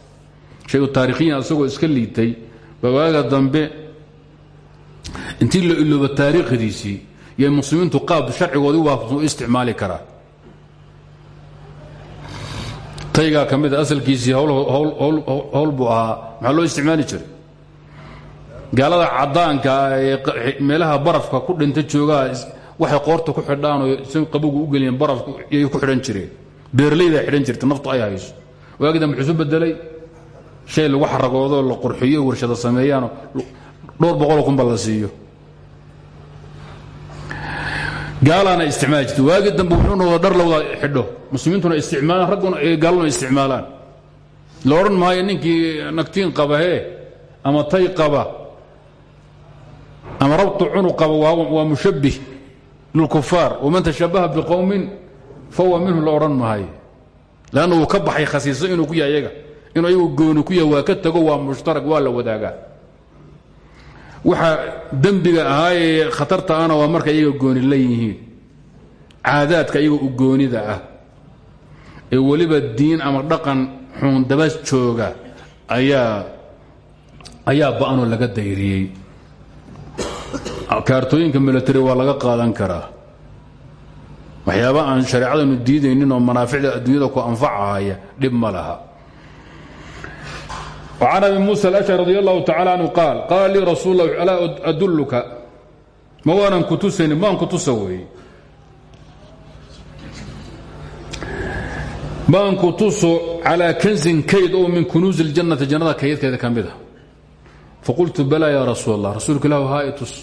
Shayu taarikhiyan asagoo iska liitay waaga dambe intii la ilooba taariikhdiisii iyo muslimiintu qaab sharcigoodii waafaqsan u isticmaali karaa taygaa ka mida asalkiisii hawl buu ahaa. Maxaa loo isticmaali jiray? Gaalada caddaanka ee meelaha barafka ku dhinta joogaa waxay qoorta ku xidhaan oo si qabogu u geliyeen barafku iyay ku xidhan jireen. Beerlaydaa xidhan jirta naftu ay hayso. Waagi dambe wuxuu isu bedelay shay lagu xaragoodo la qurxiyo warshada sameeyaano dhowr boqoloo kunba la siiyo gaalaana isticmaali jirta waagi dambe wuxuu noqda dhar lawada xidho. Muslimiintuna isticmaalaan ragguna gaaluna isticmaalaan. La odhan maayo ninkii nagtiin qaba hee ama tay qaba ama rabtu cunug qaba waa mushabbih lilkufaar waman tashabaha biqowmin fahuwa minhu la odhan maayo. Leanna wuu ka baxay khasiiso inuu ku yahay iyaga. Inuu ayagu gooni ku yahay waa ka tago waa mushtarak waa la wadaagaa waxa dembiga ahaayee khatarta ahna waa marka iyaga gooni la yihiin. Caadaadka iyaga u goonida ah. Ee weliba diin ama dhaqan xuun daba jooga ayaa ayaa ba'anoo laga dayriyey. Kaartooyinka milatary waa laga qaadan karaa. Waxyaaba aan shareecadanu diidaynin oo manaaficda adduunyada ku anfacahaya dhib ma can abi muusa alashcari radi allahu tacala anhu qaal qaala lii rasuul lah alaa adulluka? Ma waanan kutusayni maan kutusa weeye. Maan kutuso calaa kansin kayd oo min kunuusi اljannati jannada kaydkeeda ka mid ah. a faqultu balaa yaa rasuul allah rasuulka ilah haa itus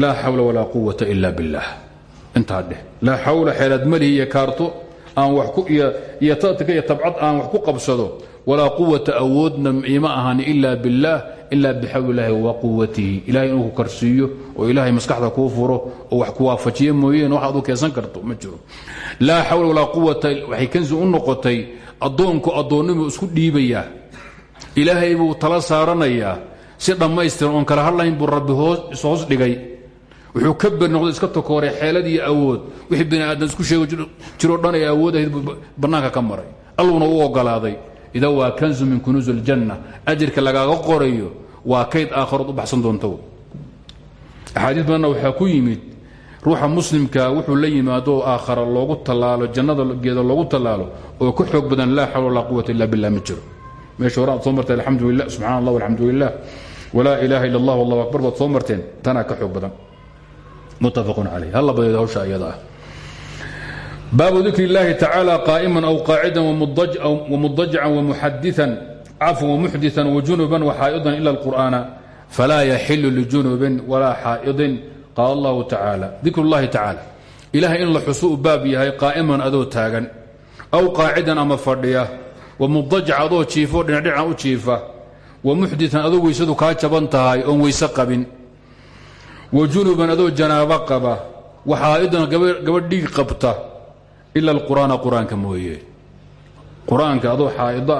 laa xawla walaa quwata ila billah intaa dheh laa xawla xeelad malihi iyo kaarto aan wax ku iyo tatika iyo tabcad aan wax ku qabsado walaa quwata awoodna ima ahan ila biاllah ila bixawlilaahi wa quwatihi ilahay inuu ku karsiiyo oo ilaahay maskaxda kuu furo oo wax ku waafajiye mooyeen wax aad u keensan karto ma jiro. Laa xawla walaa quwata waxay kansi u noqotay si dhammaystiran oon kala hadlayn buu rabbi hoos dhigay. Wuxuu ka ber iska tokooray xeelad iyo awood. Wixii aadan isku sheegi jiroo dhan ay awood ahayd buu ka maray. Alluna u ogolaaday ida waa kanzu min kunuusi aljanna ajirka lagaaga qorayo waa kayd aakharood u baxsan doonto axaadiis badanna waxaa ku yimid ruuxa muslimka wuxuu la yimaado aakhara loogu tallaalo jannada geeda loogu tallaalo oo ka xoog badan laa xawla walaa quwata illa billah ma jiro meesha hore aad soo marteen alxamdu lilah subxana allah alxamdu lilah walaa ilaaha illa allah allahu akbar baad soo marteen ka xoog badan muttafaqun calayh halla badeed hawsha iyada baabu dikr اllahi tacaalى qaaئima aw qaacida wmudajacan wmuxadiثan cafwan wmuxdiثan wajunuban waxaa'idan ila اlqur'aana falaa yaxilu ljunubin walaa xaa'idin qaala اllahu tacaala dikr اllahi tacaala ilahay in la xusu u baab yahay qaa'iman adoo taagan aw qaacidan ama fadhiya wamudajac adoo jiifo dhinacdhican u jiifa wamuxdiثan adoo weysadu kaa jaban tahay oon weyse qabin wajunuban adoo janaabo qaba waxaa'idan gabadh dhiig qabta ila alqur'aana qur'aanka mooye. Qur'aanka adoo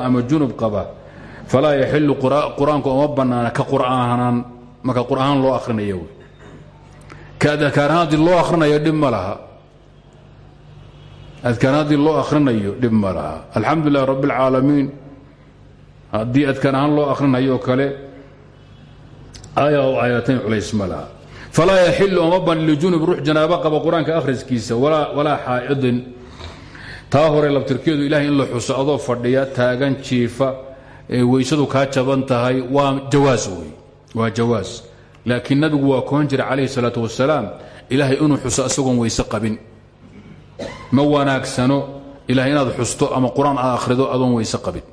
ama junub qaba falaa yaxilu qur'aanku uma ka qur'aanan marka qur'aan akhrinayo wey. Ka loo akhrinayo dhib ma laha. Akhrinayo dhib ma laha. Alxamdu lilah rabbi اlcaalamiin akhrinayo kale aaya o aayatayn culays ma laha. Falaa yaxilu uma ban lijunub ruux janaabo qaba qur'aanka akhriskiisa taa hore labtirkeedu ilahay in la xuso adoo fadhiya taagan jiifa ee weysadu kaa jaban tahay waa jawaas wey waa jawaas. Laakiin nabigu waa koon jira calayhi salaatu wasalaam ilaahay inuu xuso isagoon weyse qabin. Ma wanaagsano ilahay inaad xusto ama qur'aan aad akhrido adoon weyse qabin.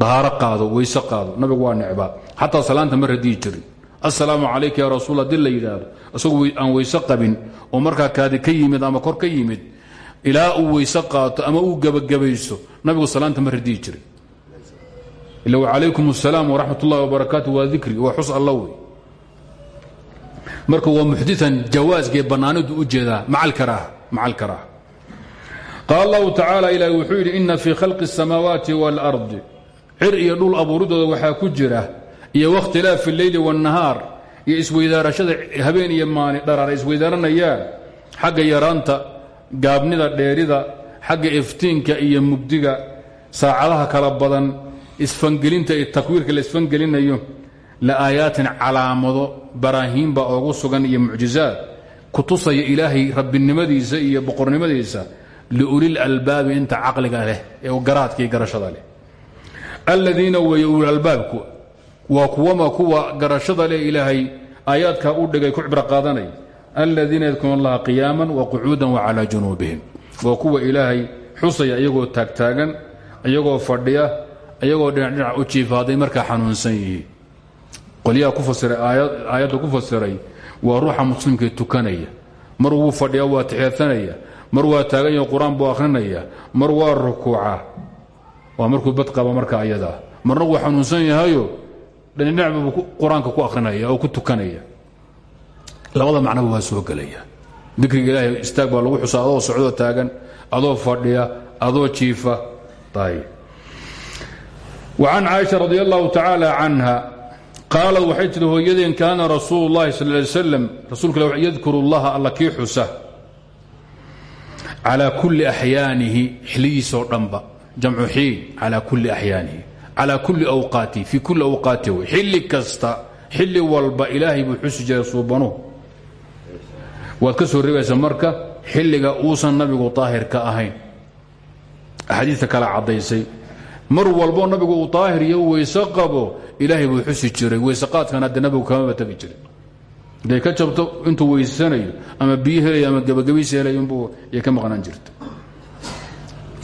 Dahaaro qaado weyse qaado nabigu waa necbaa xataa salaanta ma radiyi jirin. Assalaamu calayka ya rasuul haddii la yidhaahdo isagoo aan weyse qabin oo markaa kaadi ka yimid ama kor ka yimid ilaa uu weyse qaato ama uu gebagabayso nabigu salaanta ma radiyi jiray ila wacalaykum asalaam waraxmat ullahi wabarakaatu waa dikri waa xus alla wey marka waa muxdian jawaaskee bannaanidu u jeedaa maca alkaraaha qaal allahu tacaala ilaahi wuxuu yidhi ina fii khalqi الsamaawaati wاlardi cir iyo dhul abuuridooda waxaa ku jira iyo wakhtilaafi اleyli wاnnahaar iyo isweydaarashada habeen iyo maalin dharaar ay isweydaaranayaan xagga yaraanta gaabnida dheerida xagga iftiinka iyo mugdiga saacadaha kala badan isfangelinta iyo takwiirka la isfangelinayo la aayaatin calaamado baraahiin baa oogu sugan iyo mucjizaad ku tusaya ilaahay rabbinimadiisa iyo boqornimadiisa liulil albaabi inta caqliga leh ee garaadka iyo garashada leh. Aladiina weeye ulilalbaabku waa kuwama kuwa garashada leh ilaahay aayaadkaa u dhigay ku cibro qaadanay aladiina yadkuruuna allaha qiyaaman waqucuudan wacalaa junuubihim. Waa kuwa ilaahay xusaya iyagoo taagtaagan iyagoo fadhiya iyagoo dhinacdhinac u jiifa hadday xanuunsan yihiin. Qolyaha ku fasiray aayadda ku fasiray waa ruuxa muslimkee tukanaya. Mar wuu fadhiya waa tixeedsanaya. Mar waa taagan yaho qur'aan buu akhrinaya. Mar waa rukuuca. Waa markuu bad qaba marka ayadaa. Marna wuu xanuunsan yahayo dhinacdhinac buu qur'aanka ku akhrinaya oo ku tukanaya labada macnaba waa soo gelaya. Dikriga ilaahay istaag baa lagu xusaa adoo socdoo taagan adoo fadhiya adoo jiifa. An caaisha radi allahu tacaala canha qaalad waxay tihi hooyadeen kaana rasuul اllahi sal ly slam rasuulka il yadkur اllaha alla kii kulli axyaanihi xiliyiisoo dhanba jamcu xiin calaa kulli axyaanihi calaa kulli awqaati fii kulli awqaati xilli kasta walba ilaahay buu xusi jiray waad ka soo reebaysa marka xilliga uusan nabigu daahir ka ahayn. Axaadiista kala caddaysay mar walbo nabigu uu daahir iyo weyse qabo ilaahay buu xusi jiray weyseqaadkan hadde nabigu kamaba tegi jirin. Haday ka jabto intuu weysanayo ama biyo helayo ama gebagabaysi helayo inbuu yay ka maqnaan jirta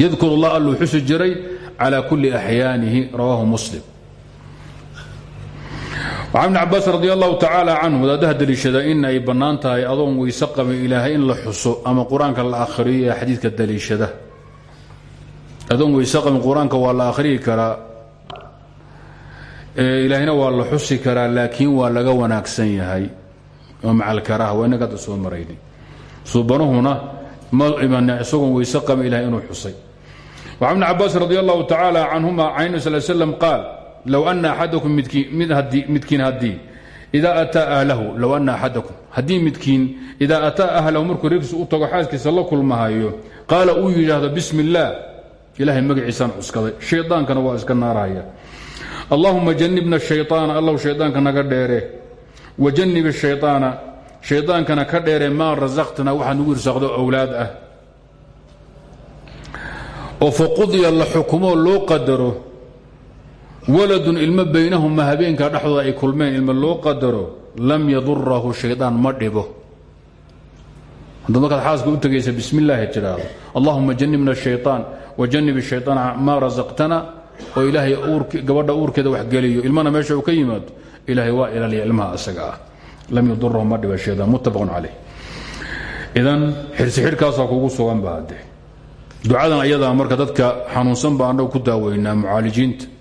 yadkur allah alluu xusi jiray calى kuli axyaanihi rawaahu muslim can ibni cabaas radi allahu tacaala canhu wadaadaha daliishada in ay bannaan tahay adoon weyse qabin ilaahay in la xuso ama qur'aanka la akhriyo ee xadiidka daliishada adoon weyse qabin qur'aanka waa la akhriyi karaa ilaahayna waa la xusi karaa laakiin waa laga wanaagsan yahay. Oo macalkaraaha waa inaga hadda soo maraynay suubanuhuna ma iman isagoon weyse qabin ilahay inuu xusay. وcan ibni cabaas radi allahu low ana axadakum midkiin haddii idaa ataa ahlahu low ana axadakum haddii midkiin idaa ataa ahlahu markuu reerkiisa u tago xaaskiisa la kulmahayo qaala uu yidhaahdo bismi illaah ilaahay magaciisaan cuskaday shaydaankana waa iska naarahaya allahuma janibna shayaana allahu shaydaanka naga dheere wa janib shayaana shaydaankana ka dheere ma rasaqtana waxaad nugu irsaaqdo owlaad ah oo faqudiya la xukumoo loo qadaro waladun ilmo baynahuma habeenka dhexdooda ay kulmeen ilmo loo qadaro lam yadurahu shaydaan ma dhibo. Haddaad markaad xaaska u tegaysa bismi illaahi tidhaahdo allahuma janibna shayطaan wajanib shayطaana maa rasaqtana oo ilaahay gabadha uurkeeda waxgeliyo. Ilmana meesha uu ka yimaado ilaahay waa ilaaliya ilmaha asaga ah. Lam yadurahu ma dhiba muttafaqun caleyh idan xirsi xidhkaasaa kugu sugan ba haddee. Ducadan ayadaa marka dadka xanuunsan baa ku daaweynaa mucaalijiinta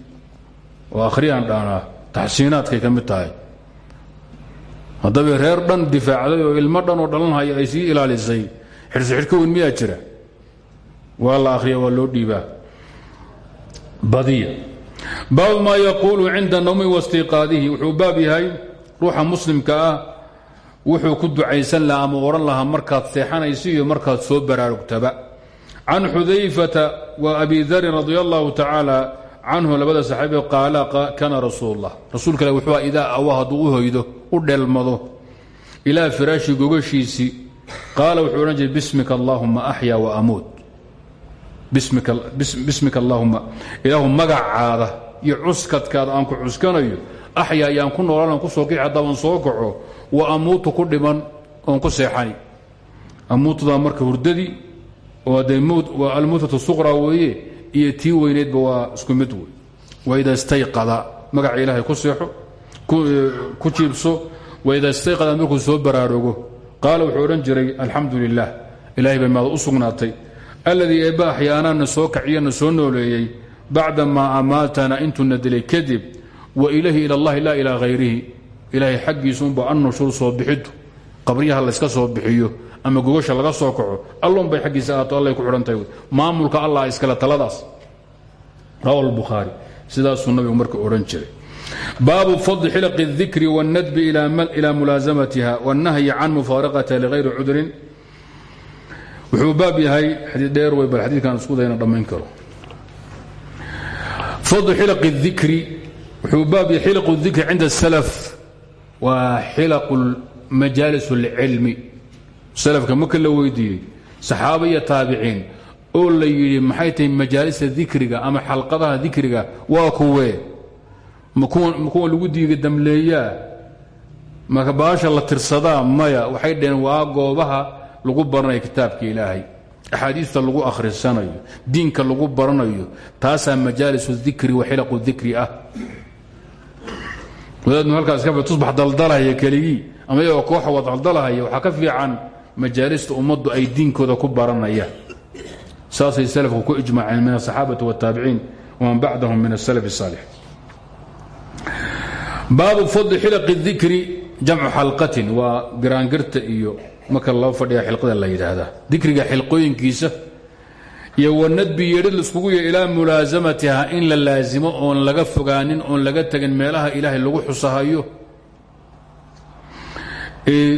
oo akhriyaan dhaanaa taxsiinaadkay ka mid tahay. Haddaba reer dhan difaacday oo ilmo dhan oo dhalanhaya ay sii ilaalisay. Xirsi xidhka weyn miyaa jira? Waa la akhriya waa loo dhiibaa. Badiya. Baabu maa yaquulu cinda nawmi wastiiqaadihi wuxuu baab yahay ruuxa muslimka ah. Wuxuu ku ducaysan lahaa ama odhan lahaa markaad seexanayso iyo markaad soo baraarugtaba. Can xudayfata wa abi darin radi allahu tacaala canhu labada saxaabi qaala kana rasuul اllah rasuulka ilah wuxuu idaa awa hadduu u hoydo u dheelmado ilaa firaashi gogashiisii qaala wuxuu odhan jiray bismika allahuma axya wa amuut. Bismika allahuma ilaahu magacaada iyo cuskadkaada aan ku cuskanayo axya ayaan ku noolaan ku soo kici haddaaban soo kaco wa amuutu ku dhiman oon ku seexani. Amuutudaa marka hurdadii oo de waa almuutatu suqra weeye iyo tii weyneedba waa isku mid wey. Waida istayqada magaca ilaahay ku seexo ku jiibso waida istayqada markuu soo baraarogo qaala wuxuu odhan jiray alxamdu lilah ilahay bay maada u sugnaatay. Alladii eebba axyaanaana soo kaciyana soo nooleeyey bacda maa amaatana intuuna dilay kadib wa ilayhi ila allahi laa ilaa hayrihi ilaahay xaggiisuunba annushuur soo bixidu qabryaha layska soo bixiyo ama gogasha laga soo kaco allun bay xaggiisa ahaato allay ku xidhantahay maamulka allah iskale taladaas rawa albukhaari sidaasuu nabigu marka odhan jiray baabu fadli xilqi اdikri wاnnadbi ila mulaasamatiha wاnnahyi can mufaaraqatiha ligayri cudrin wuxuu baab yahay xadii dheer wey bal xadiikan isku dayna dhammayn karo fadlu xilq اdikri wuxuu baab yahay xilqu اdikri cinda الsalaf waa xilaqu majaalis اlcilmi salafka marka la weydiiyey saxaaba iyo taabiciin oo la yidhi maxay tahay majaalista dikriga ama xalqadaha dikriga? Waa kuwee ma kuwa lagu diiga damleeyaa? Maka baasha la tirsadaa? Maya waxay dhaheen waa goobaha lagu baranayo kitaabka ilaahay axaadiista lagu akhrisanayo diinka lagu baranayo taasaa majaalisu dikri wa xilaqu dikri ah. Wadaadnu halkaas ka tusbax daldalahaya keligii ama iyagoo kooxa wad daldalahaya ka fiican majaalista ummaddu ay diinkooda ku baranayaan saasay salafku ku ijmaaceen min asaxaabati wاtaabiciin waman bacdahum min asalaf الsaalix baabu fadli xilaqi dikri jamcu xalqatin waa giraangirta iyo marka loo fadhiya xilqada la yidhaahdaa dikriga xilqooyinkiisa iyo wanadbi yeedhi laiskugu ye ilaa mulaasamatiha in la laasimo oon laga fogaanin oon laga tegin meelaha ilaahay lagu xusahayo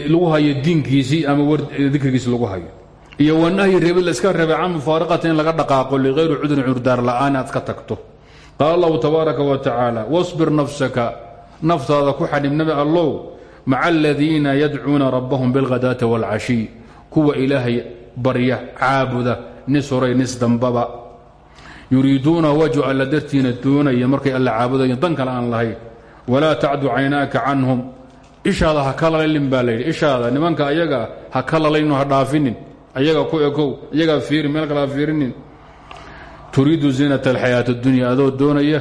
lagu hayo diinkiisii ama dikrigiisi lagu hayo. Iyo wanahyi reebid la iska reebay can mufaaraqati in laga dhaqaaqo ligayri cudrin cudurdaar la'aan aad ka tagto. Qaala allahu tabaaraka wa tacaala wasbir nafsaka naftaada ku xadhib nabi allow maca aladiina yadcuuna rabbahum bilghadaati wاlcashiy kuwa ilaahay barya caabuda nis horay nis dambaba. Yuriiduuna wajhu alla dartiina alla caabudayan dan kale aan lahayn. Walaa tacdu caynaaka canhum ishaada ha ka lalalin baa layidhi. Ishaada nimanka ayaga ha ka lalayno ha dhaafinin. Ayaga ku ekow iyagaa fiiri meel kale ha fiirinin. Turiidu ziinat alxayaat اdunya adoo doonaya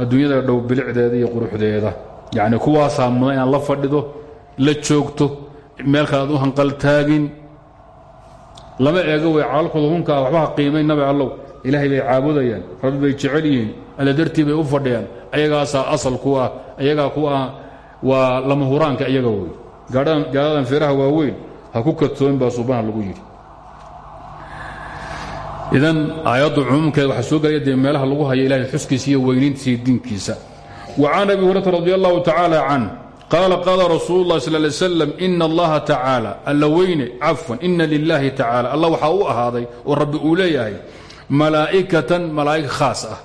adduunyada dhow bilicdeeda iyo quruxdeeda. Yacni kuwaasaa mudan inaad la fadhido la joogto meel kale aad u hanqaltaagin. Lama eego way caalalkooda hunkaa waxbaha qiimay nabi allow. Ilaahay bay caabudayaan rabbi bay jecel yihiin. Alla dartii bay u fadhiyaan. Ayagaasaa asal ku ah ayagaa ku ah waa lama huraanka iyaga wey gaaladan feeraha waaweyn ha ku kadsoomin baa suubaha lagu yidhi. Idan aayaddu cumuumkeeda waxaa soo gelaya dee meelaha lagu haya ilahay xuskiisa iyo weynayntiisa diinkiisa. Wa can abi hurayrata radi allahu tacaala can qaala qaala rasuulu اllahi sal lay slam ina allaha tacaala alla weyne cafwan ina lilahi tacaala. Allah waxaa u ahaaday oo rabbi uu leeyahay malaa'ikatan malaa'ig khaas ah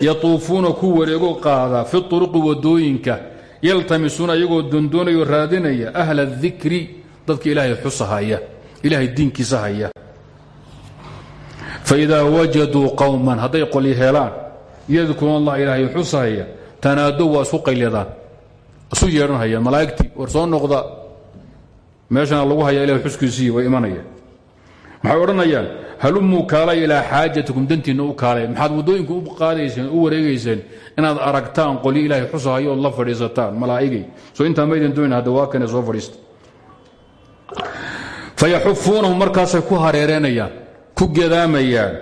yatuufuuna ku wareego qaada fi turuqi waddooyinka yaltamisuuna iyagoo dondoonayo raadinaya ahla dikri dadka ilaahay xusahaya ilahay diinkiisa haya. Faidaa wajaduu qowman hadday qolyi helaan yadkuruuna allah ilaahay xusahaya tanaadow waa isku qaylyadaan isu yeedhanhayaan malaa'igtii war soo noqda meeshana lagu haya ilahay xuskiisii way imanayaan maxay odhanayaan? Halumuu kaalay ilaa xaajatikum dantiinna u kaalay. Maxaad waddooyinka u qaadayseen u wareegayseen inaad aragtaan qolyo ilaahay xusahayo la fadhiisataan malaa'igay. Soo intaa maydin doonina hadda waa kane soo fadhiista. Fayaxufuunahum markaasay ku hareereenayaan ku gadaamayaan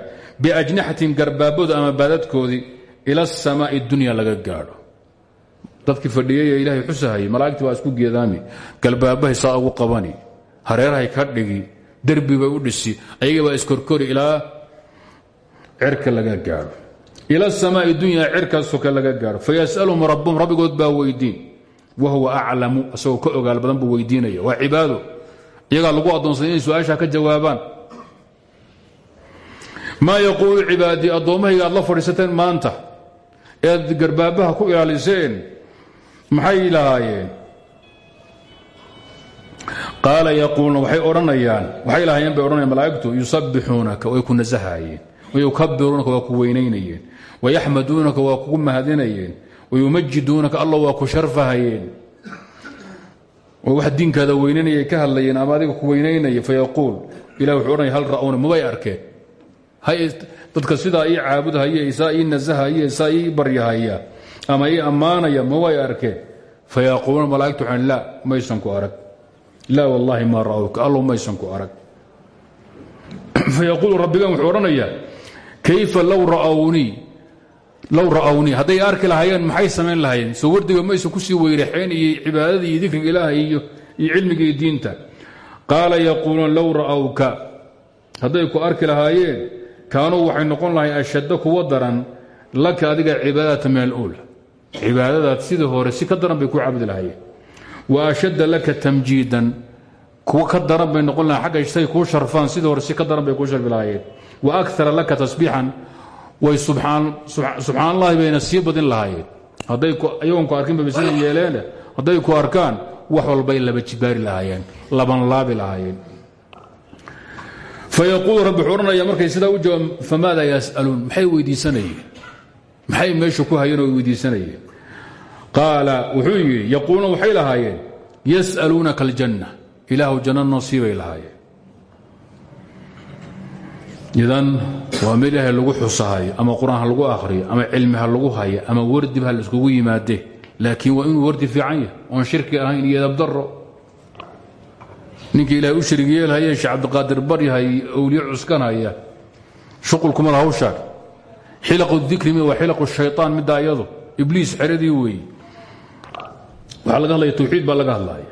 biajnaxatin garbaabooda ama baadadkoodii ila asamaa'i dunya laga gaadho. Dadkii fadhiyay ee ilaahay xusahayay malaa'igtii baa isku geedaami. Galbaabahay saa ugu qabani hareerahay ka dhigi derbi bay u dhisi ayaga baa iskorkori ilaa cerka laga gaadho ila asamaa'i dunya cerkaas soke laga gaadho fayasalhum rabbuhum rabbigood baa weydiin. Wa huwa aclamu isagoo ka ogaal badan buu weydiinaya. Waa cibaado iyagaa lagu addoonsaday inay su'aashaa ka jawaabaan. Maa yaquulu cibaadii addoommahayga aad la fadhiisateen maanta. Ead garbaabaha ku ilaaliseen maxay lahaayeen qaala yaquuluna waxay odhanayaan waxay lahaayeen bay odhanayaan malaa'igtu yusabbixuunaka way ku nasahaayeen wayukabiruunaka waa ku weynaynayeen wayaxmaduunaka waa kugu mahadinayeen wayumajiduunaka allah waa ku sharfahayeen. Oo wax diinkaada weynaynayay ka hadlayeen ama adiga ku weynaynaya fayaquul ilah wuxuu hal ra'uuna mabay arkeen dadka sidaa ii caabudhaya saa ii nasahaya saa ii baryahaya ama ii ammaanaya ma way arkeen fayaquuluuna malaa'igtu waxaan laa maysan ku arag laa wallaahi maa ra'awka allow maysan ku arag. Fayaquulu rabbigan wuxuu odhanayaa kayfa low ra'awnii low ra'awnii hadday arki lahaayeen maxay samayn lahaayeen? Soo wardiga maysan ku sii weyraxeen iyo cibaadada iyo dikriga ilaahay iyo iyo cilmiga iyo diinta. Qaala yaquuluuna low ra'awka hadday ku arki lahaayeen kaanuu waxay noqon lahayn ashadda kuwa daran laka adiga cibaadata min aluula cibaadadaad sidii hore si ka daran bay ku caabudi lahaayeen wa ashadda laka tamjiidan. Kuwa ka daran bay noqon lahayn xagga say kuu sharfaan sidii hore si ka daran bay kuu sharfi lahaayeen. Wa akara laka tasbiixan. Way subxaan allahi bayna sii badin lahaayeen. Hadday iyagoon ku arkin bay sida yeeleene hadday ku arkaan wax walbay laba jibaari lahaayeen laban laabi lahaayeen. Fayaquulu rabbi wuxuu odhanaya markay sidaa u jawaab famaada yas'aluun? Maxay weydiisanayeen? Maxay meesha ku hayeen oo weydiisanayeen qaala wuxuu yidhi yaquuluuna waxay lahaayeen yas'aluunaka aljanna. Ilaahu janna noo siibay lahaayeen. Idan waa meel ilaahay lagu xusahayo ama qur'aan lagu akhriyo ama cilmi lagu hayo ama wardib ha la iskugu yimaadee laakiin waa inuu wardi fiican yahay oon shirki ahayn iyo edabdaro ninka ilahay u sharig yeelhaya sheekh cabdiqaadir baryahay owliye cuskanhaya shuqulkuma la hawshaan xilaqu dikri waa xilaqu shayطaan middaa iyado ibliis xeradii weeye waxaa laga hadlaya tawxiid baa laga hadlaya.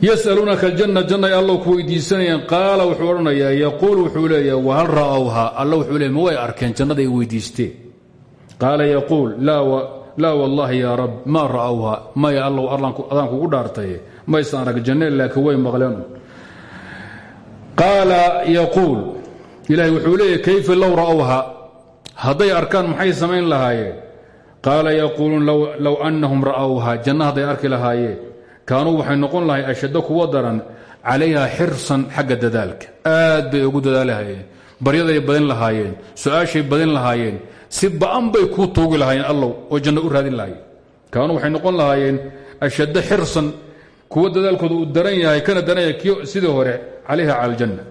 Yasaluunaka aljanna jannay allow ku weydiisanayaan. Qaala wuxuu odhanayaa yaquul wuxuu leeyahay wahal ra'awha alla wuxuu leeya ma way arkeen jannada ay weydiisteen? Qaala yaquul laa wallaahi yaa rab maa ra'awha maya allow adaan kugu dhaartaye? Maysan arag janneen laakiin way maqleen. Qaala yaquul ilaahay wuxuu leeyahy kayfa low ra'awha hadday arkaan maxay samayn lahaayeen qaala yaquuluun low annahum ra'awha janna hadday arki lahaayeen kaanuu waxay noqon lahayn ashaddo kuwa daran calayha xirsan xagga dadaalka. Aad bay ugu dadaalahayeen baryaday badin lahaayeen su'aashay badin lahaayeen si ba'an bay kuu tuugi lahaayeen allow oo janno u raadin lahaayeen. Kaanuu waxay noqon lahaayeen ashaddo xirsan kuwa dadaalkooda uu daran yahay kana daranyahay kii sidii hore calayha cala aljanna.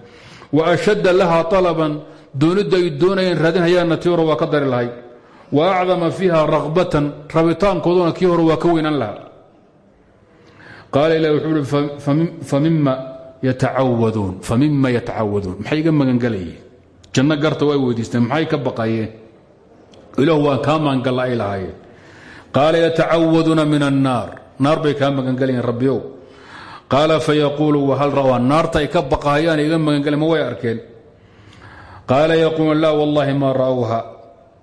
Wa ashadda laha talaban doonidda ay doonayeen raadinhayaanna tii hore waa ka dari lahay wa acdama fiiha rakbatan rabitaankooduna kii hore waa ka weynaan lahaa qaala ilah wuxuu uhi famima yatacawaduun maxay iga magangelayeen janno garta way weydiisteen maxay ka baqayeen ilahu waan kaa magangalla ay lahaayeen qaala yatacawaduuna min annaar naar bay kaa magangelayeen rabbiow qaala fayaquulu wahal rawaa naarta ay ka baqahayaan iga magangeleen ma way arkeen qaala yaquulu laa wallahi ma ra'awha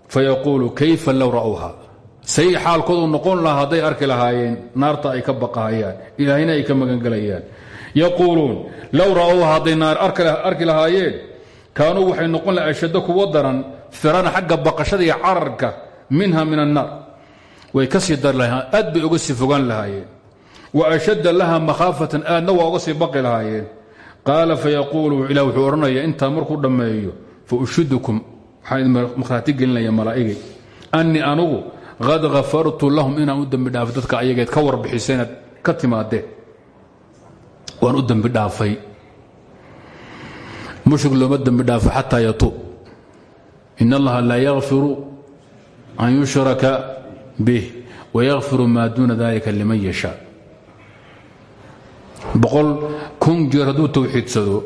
fayaquulu kayfa low ra'awha say xaalkoodu noqon lahaa hadday arki lahaayeen naarta ay ka baqahayaan ilaahayna ay ka magangelayaan yaquuluun low ra'awha hadday naar arki lahaayeen kaanuu waxay noqon laha ashaddo kuwa daran firana xagga baqashada iyo cararka minha min annaar way ka sii dari lahayen aad bay uga sii fogaan lahaayeen wa ashadda laha makhaafatan aadna waa uga sii baqi lahaayeen qaala fayaquulu ilah wuxuu odhanaya intaa markuu dhammeeyo fa ushidukum markhaati gelinaya malaa'igay. Annii anugu qad hafartu lahum inaan u dembi dhaafay dadka ayageed ka warbixiseenad ka timaadeen waan u dembi dhaafay. Mushrik looma dembi dhaafo xataa yatuub in allaha laa yakfiru an yushraka bih wayakfiru maa duuna dalika liman yashaa boqol kun jeer hadduu towxiidsado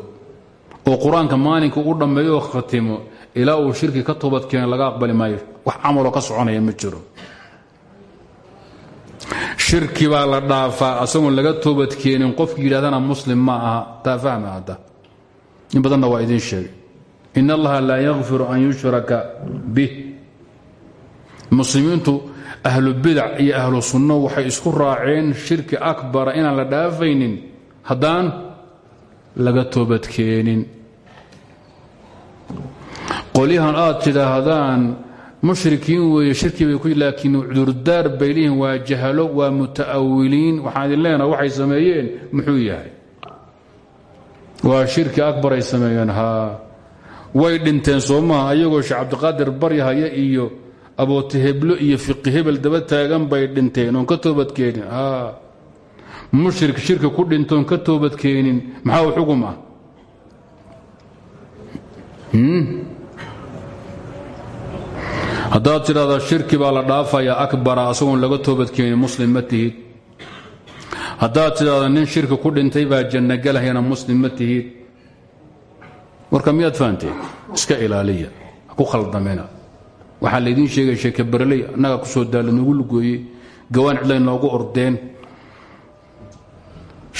oo qur'aanka maalinka u dhammeeyo oo khatimo ilaa uu shirki ka toobad keeno laga aqbali maayo. Wax camaloo ka soconaya ma jiro. Shirki baa la dhaafaa asagoon laga toobad keenin qofki yidhahdana muslim ma aha. Taa fahma in badanna waa idiin sheegay. In allaha laa yakfiru an yushraka bih. Muslimiintu ahlu bidac iyo ahlu sunno waxay isku raaceen shirki akbara inaan la dhaafaynin. Haddaan laga toobadkeenin qolyahan aad tidhaahdaan mushrikiin weeye shirki bay ku laakiin cudurdaar bay leeyihiin waa jahalo waa muta'awiliin. Waxaan idin leenaha waxay sameeyeen muxuu yahay. Waa shirki akbar ay sameeyeen haa. Way dhinteen soo ayagoo sheekh cabdiqaadir baryahaya iyo abootiheblo iyo fiqi hebel daba taagan bay dhinteen oon ka toobadkeenin haa. Mushrik shirki ku dhintoon ka toobadkeenin maxaa u xugum ah haddaad tidhahdaa shirki baa la dhaafayaa akbara asagoon laga toobadkeenin muslim ma tihid. Haddaad tidhahda nin shirki ku dhintay baa janno galahayana muslim warka miyaad fahanteen iska ilaaliya ha ku khaldamina waxaa laydiin sheegaya sheeke barley annaga ku soo daalla noogu lugooyey gawaan cidlay noogu ordeen.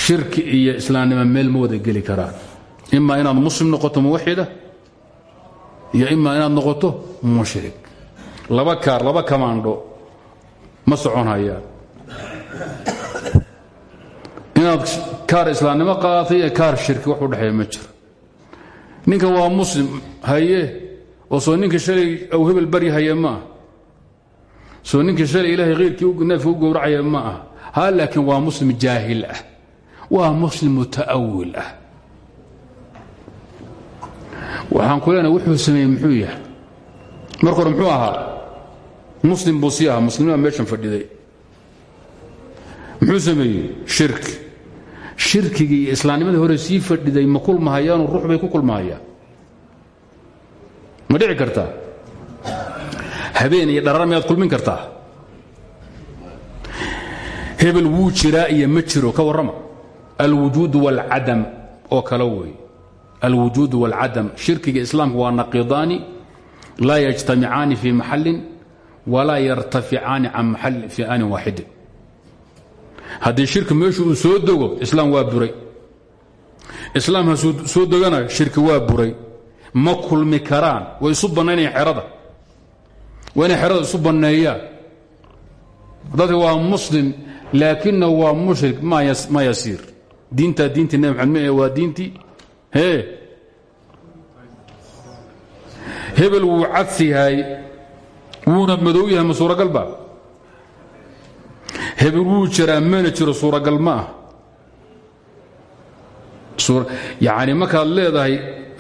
Shirki iyo islaamnimo meel ma wada karaan. Imaa inaad muslim noqoto muwaxida iyo imaa inaad noqoto mushrik laba kaar laba kamaandho ma socon hayaan inaad kaar islaamnimo qaadatay iyo kaar shirki wax u dhexeeya ma jiro. Ninkan waa muslim haye oo soo ninka shalay aw hebel bari haya ma soo ninka shalay ilaahay khayrkii neefka u gowracaya ma ha laakiin waa muslim jaahil ah. Waa muslim muta'awil ah. Waxaan ku wuxuu sameeyey muxuu yahay? Marka muxuu ahaa muslim buu sii ahaa muslimnima meeshan fadhiday. Muxuu sameeyey? Shirki shirkigii iyo islaamnimadii hore sii fadhiday ma kulmahayaanu ruux bay ku kulmahayaan ma dhici kartaa? Habeen iyo dharaar miyaad kulmin kartaa? Hebel wuu jiraa iyo ma jiro ka warrama. Alwujuud wاlcadam oo kale wey alwujuud wاlcadam shirkiga islaamka waa naqidaani laa yajtamicaani fii maxalin walaa yartaficaani can maxalin fii aanin waaxidin haddii shirki meeshu uu soo dego islaam waa buray. Islaam soo degana shirki waa buray. Ma kulmi karaan. Way isu bannaynayaan xerada. Waa inay xerada isu banneeyaan dadka waa muslim laakina waa mushrik ma yasiir. Diintaa diintii nebi maxamed ma waa diintii hee? Hebel wuu cadsi yahay wuuna madow yahay ma suuragalba hebel wuu jiraa mana jiro suuragal ma ah. Yacni markaad leedahay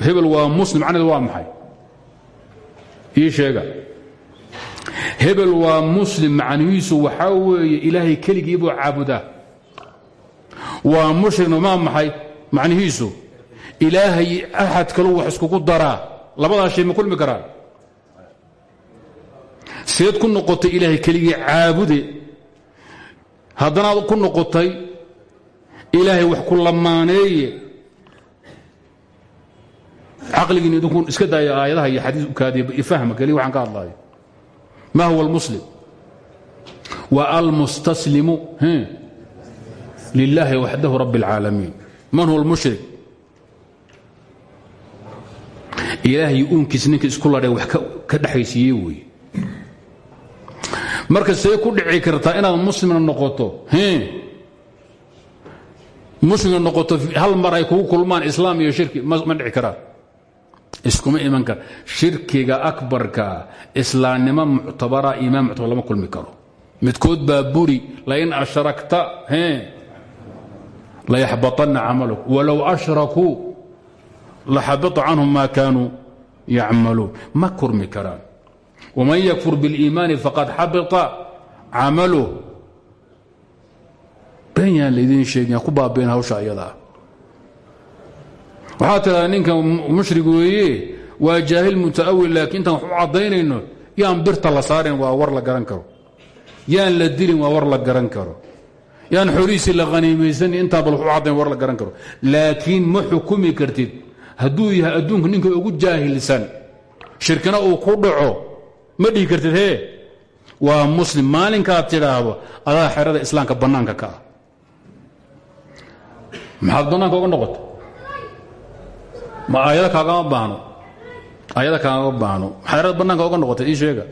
hebel waa muslim macneed waa maxay? Ii sheega. Hebel waa muslim macnihiisu waxaa weeye ilaahay keligii buu caabudaa waa mushrikna maa maxay? Macnihiisu ilaahay axad kalu wax iskugu daraa. Labadaa shay ma kulmi karaan seed ku noqotay ilaahay keligii caabude haddanaad ku noqotay ilaahay wax ku lamaaneeye. Caqligiin idinku iska daaya aayadaha iyo xadiis ukaadiya ifahma keliya waxaan ka hadlaayo. Ma huwa almuslim? Wa almustaslimu? Lilaahi waxdahu rabi اlcaalamiin man huwa almushrik? Ilaahay uunkiis ninka isku ladhee wax ka dhexaysiiye weeye marka see ku dhici kartaa inaad muslimna noqoto muslimna noqoto hal mar ay kugu kulmaan islaam iyo shirki ma dhici karaan iskuma iman kara shirkiga akbarka islaamnimo muctabara iimaan muctabar lama kulmi karo. Midkood baa buri lain ashrakta layaxbaطana camaluk. Walow ashrakuu laxabita canhum ma kaanuu yacmaluun. Ma kurmi karaan wman yakfur biاliimaani faqad xabita camaluh been yaan laydin sheegin ku baabeen hawsha ayadaa waxaa tidhahdaa ninkan mushrig weeye waa jaahil muta'awil laakiin intaan wax u caddaynayno yaan birta la saarin waa war la garan karo yaan la dilin waa war la garan karo yaan xolihiisii la haniimaysan intaa bal wax u caddayn war la garan ma xukumi kartid hadduu yahay adduunka ninka jaahilsan shirkina uu ku dhaco ma dhihi kartid hee waa muslim maalinkaad tidhaahdo adaa xerada islaamka bannaanka ka ah. Maxaad bannaanka oga noqota ma aayada kaagama baahno? Aayada kaagama maxaad xerada bannaanka oga noqotay ii sheega.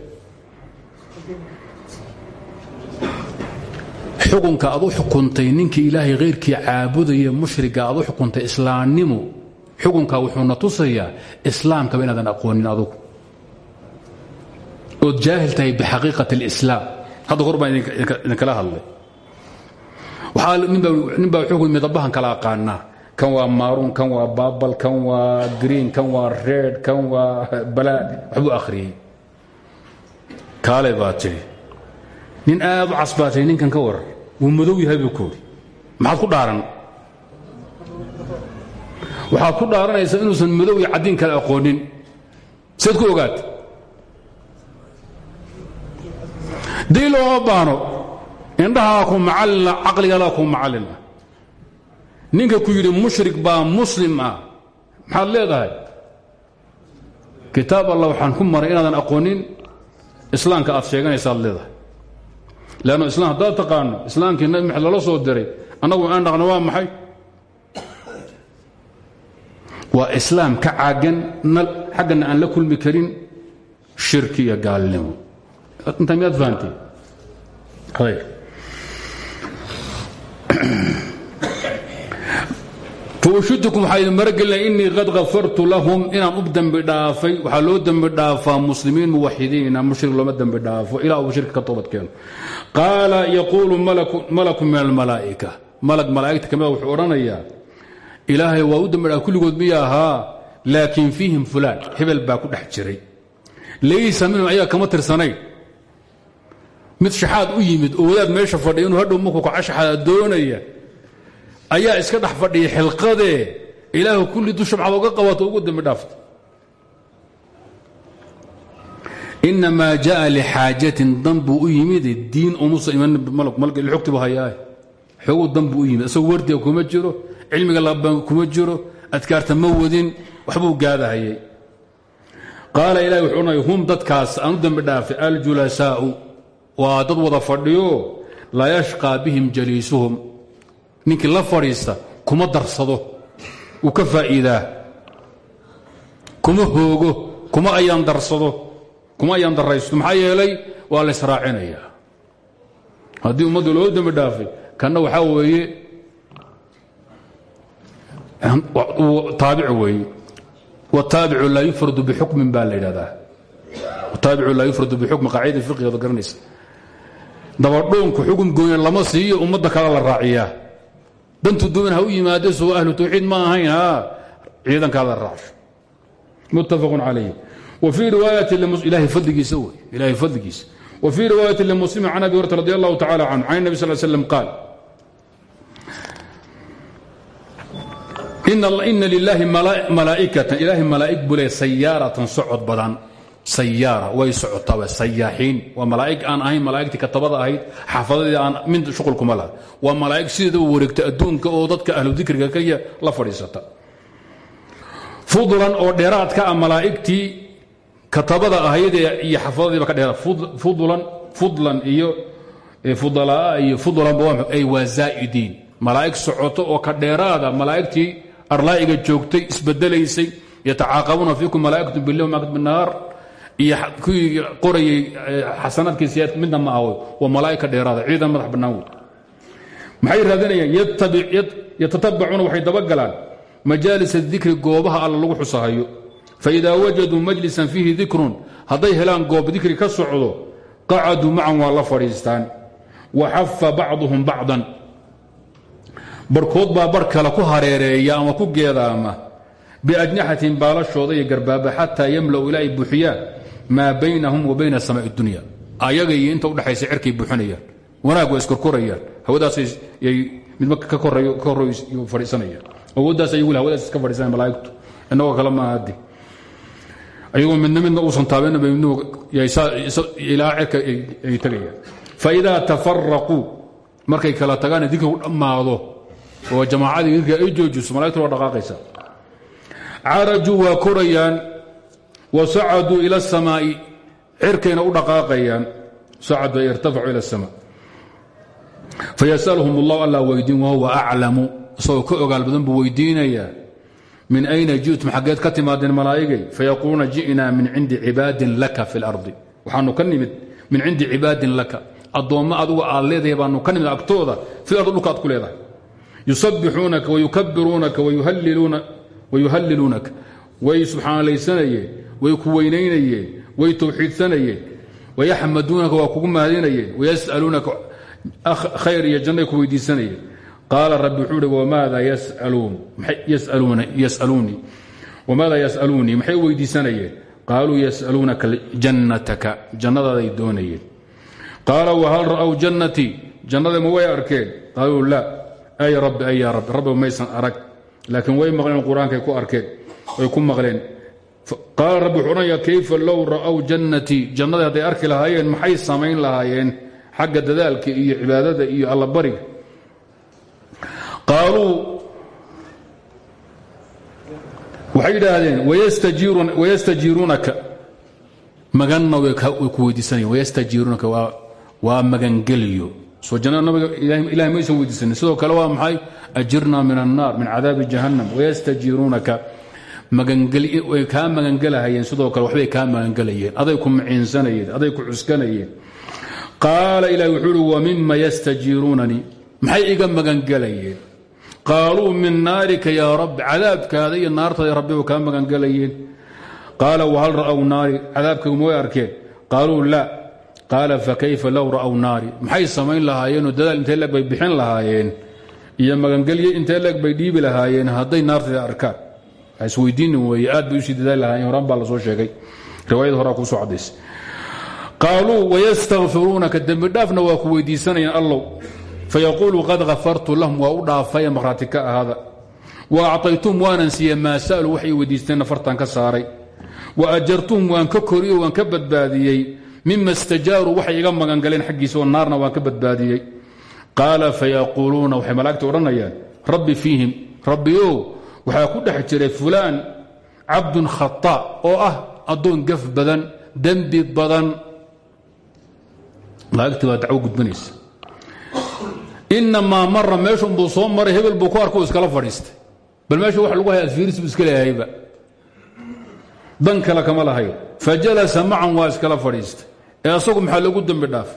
Xukunka aad u xukuntay ninkii ilaahay khayrkii caabudaya mushriga aad u xukuntay islaamnimo xukunka wuxuuna tusayaa islaamkaba inaadan aqoonin adugu ood jaahil tahay bixaqiiqat اlislaam hadda hor baan idinkala hadlay. Nin baa wuxuu midabahan kala aqaanaa. Kan waa maaruun kan waa baabal kan waa green kan waa reed kan waa balaa waxbuu akhriyey. Kaale baa nin aad u ninkan ka warar wuu madow yahay buu koori maxaad ku dhaaran? Waxaad ku dhaaranaysaa inuusan madow iyo caddiin kale aqoonin. Seed ku dii looma baano indhahaa ku macallina caqligadaa ku macallina ninka ku yidhi mushrik baa muslim ah. Maxaad leedahay? Kitaab allah waxaan ku maray inaadan aqoonin islaamka aad sheeganaysaad leedahay. Leanno islaam haddaad taqaano islaamkii nabi maxamed lala soo diray annagu aan dhaqno waa maxay? Waa islaam ka caagan xaggana aan la kulmi karin shirki iyo gaalnimo inta miyaad fahanteen ayr faushidukum waxaa idin maragelina innii qad kafartu lahum inaan u dembi dhaafay waxaa loo dembi dhaafaa muslimiin muwaxidiina mushrik looma dembi dhaafo ilaa uu shirki ka toobad keeno qaala yaquulu malaku min almalaa'ika malag malaa'igta kamida wuxuu odhanayaa ilaahay waa u dembi dhaaf kulligood miya ahaa laakiin fiihim fulaan hebel baa ku dhex jiray laysa minhum ayaga kama tirsanayn mid shaxaad u yimid oo wadaad meesha fadhiya inuu hadhow markuu kaca shaxaada doonaya ayaa iska dhex fadhiya xilqadee. Ilaahu kulli dusha maxaad oga qabato? Ugu dembi dhaafta inamaa jaa lixaajatin dan buu u yimid. Diin umusa iman xogtibu hayaa xoogu dan u yimid. Isagoo wardiga kuma jiro cilmiga laban kuma jiro adkaarta ma wadin waxbuu gaadahayay. Qaala ilahi wuxuu hum dadkaas aan u dembi dhaafay aljulasaa'u waa dad wada fadhiyo laa yashqaa bihim jaliisuhum. Ninkii la fadhiista kuma darsado wuu ka faa'iidaa kuma hoogo kuma ayaan darsado kuma ayaan daraysto. Maxaa yeelay waa la israacinayaa. Haddii ummaddu loo dembi dhaafay kanna waxaa weeye taabic weeye. Wtaabicu laa yufradu bixukmin baa la yidhahdaa. Taabicu laa yufradu bixukmin qaacidada fiqigeeda garanaysa dabadhoonku xukun gooya lama siiyo ummadda kale la raaciyaa. Dantu duwan ha u yimaade soo ahlu tawxiid ma ahayn ha ciidankaa la raacsho muttafaqun calayh wa fii riwaayati ilahay fadligiisa wey ilahay fadligiisa. Wa fii riwaayati limuslimin can abi hurata radi allahu tacala canhu can nabi sal slam qaal ina lilaahi malaaikatan ilaahay malaa'ig buu leey sayaaratan socod badan sayaara way socotaaba sayaaxiin. Waa malaa'ig aan ahayn malaa'igtii katabada ahayd xaafadadii aan mid shuqulkuma laha. Waa malaa'ig sideedaba wareegta adduunka oo dadka ahlu dikriga kaliya la fadhiisata. Fudlan oo dheeraadka ah katabada ahayd iyo xaafadadiiba ka dheeraad. Fudlan iyo fudalaa iyo fudlanba ay waa zaa'idiin. Malaa'ig oo ka dheeraada malaa'igtii arlaa'iga joogtay isbedelaysay yatacaaqabuuna fiikum malaa'ikatu billah malakat binahaar iyo kuwii qorayay xasanaadkii siyaadka midna ma aho waa malaa'ig ka dheeraada ciidan madax bannaan wey maxay raadinayaan? Yatatabacuuna waxay dabagalaan. Majaalis adikri goobaha alla lagu xusahayo faidaa wajaduu majlisan fiihi dikrun hadday helaan goob dikri ka socdo qacaduu macan waa la fadhiistaan. Wa xafa bacduhum bacdan. Barhkood baa bar kale ku hareereeya ama ku geedaama. Biajnaxatin baalashooda iyo garbaaba xataa yamla'u ilaa ay maa baynahum wa bayna samaa'i dunya ayaga iyo inta udhexaysa cerkay buuxinayaan wanaag waa iskorkorayaan hawadaasay midma ka korray fadhiisanayaan. Awooddaas ay weli hawadaas iska fadhiisanayaan malaa'igtu. Innagoo kale ma ahadi ayagoo midna midna uusan midna ilaa cerka ay tegayaan faidaa tafaraquu markay kala tagaana dikrigu dhammaado oo jamaacadii dikriga ay joojiso malaigtu waa dhaqaaqaysa carajuu waa korayaan wa sacaduu ila asamaa'i cirkayna u dhaqaaqayaan. Sacaduu ay irtafacuu ila asamaa fayasalhum اllahu alla weydiin wahuwa aclamu isagoo ka ogaal badan buu weydiinayaa. Min ayna ji'tum? Xaggeed ka timaadeen malaa'igay? Fayaquuluuna ji'naa min cindi cibaadin laka fi اlardi waxaanu ka nimid. Min cindi cibaadin laka. Addoommo adugu aad leedahay baanu ka nimid agtooda. Fi ardi dhulka ad ku leedahay. Yusabbixuunaka wayukabiruunaka wayuhalliluunaka way subxaanalaysanayeen way ku weynaynayeen way towxiidsanayeen wayaxmaduunaka waa kugu mahadinayeen wayas'aluunaka khayr iyo jannay ku weydiisanayeen qaala rabbi wuxuu uhi wmaada yasaluunii maxay weydiisanayeen qaaluu yas'aluunaka jannataka jannadaaday doonayeen. Qaala whal ra'w jannatii jannada ma way arkeen. Qaaluu laa ay rabbi ay yaa rabbi rabbiba maysan arag laakiin way maqleen qur'aankay ku arkeen way ku maqleen qaala rabbi wuxuu odhanayaa kayfa low ra'w jannatii jannadii hadday arki lahaayeen maxay samayn lahaayeen? Xagga dadaalka iyo cibaadada iyo allabariga. Qaaluu waxay yidhaahdeen wayastajiiruunaka. Maganna way ku weydiisanayen wayastajiiruunaka waa magangeliyo soo jannada nabiga ilahay maysan weydiisanin. Sidoo kale waa maxay? Ajirna min annaar min cadaabi jahannam. Wayastajiiruunaka. way kaa magangelahayeen sidoo kale waxbay kaa magangelayeen aday ku maciinsanayeen aday ku cuskanayeen qaala ilahi wuxuu uhi wa mima yastajiiruunanii maxay iga magangelayeen qaaluu min naarika yaa rabbi cadaabkaada iyo naartaada rabbiba kaa magangelayeen qaala wahal ra'w naari? Cadaabkaygu ma way arkeen. Qaaluu laa qaala fakayfa low ra'w naari? Maxay samayn lahaayeenoo dadaal intee leeg bay bixin lahaayeen? Iyo magangelye intee leeg bay dhiibi lahaayeen hadday naarteeda arkaan isweydiinin weeye aad bay u sii dadaali lahaayeen horaan baa la soo sheegay. Riwaayada horaa kuusoo cadaysay qaaluu wayastakfiruunaka dembidhaafna waa ku weydiisanayaan allow. Fayaquulu qad hafartu lahum waa u dhaafaya maqhraati ka wa acطaytuhum waanan siiye maa sa'lu waxay weydiisteenna fartan ka saaray. Wa ajartuhum waan ka koriyo waan ka badbaadiyey. Mima stajaaruu waxay iga magangaleen xaggiisa oo naarna waan ka badbaadiyey. Qaala fayaquuluuna waxay malaa'igta odhanayaan rabbi fiihim rabbiyow waxaa ku dhex jiray fulaan cabdun khata oo ah addoon gaf badan dembi badan. Malaa'igti baa dacwo gudbanaysa inamaa mara meeshunbuu soo maray hebel buu ku arko iskala fadhiistay. Bal meesha wax lagu hay adfiiris buu iska leehayba dan kama lahayn fajalasa macan waa iskala fadhiistay. Asagu maxaa lagu dembi dhaaf?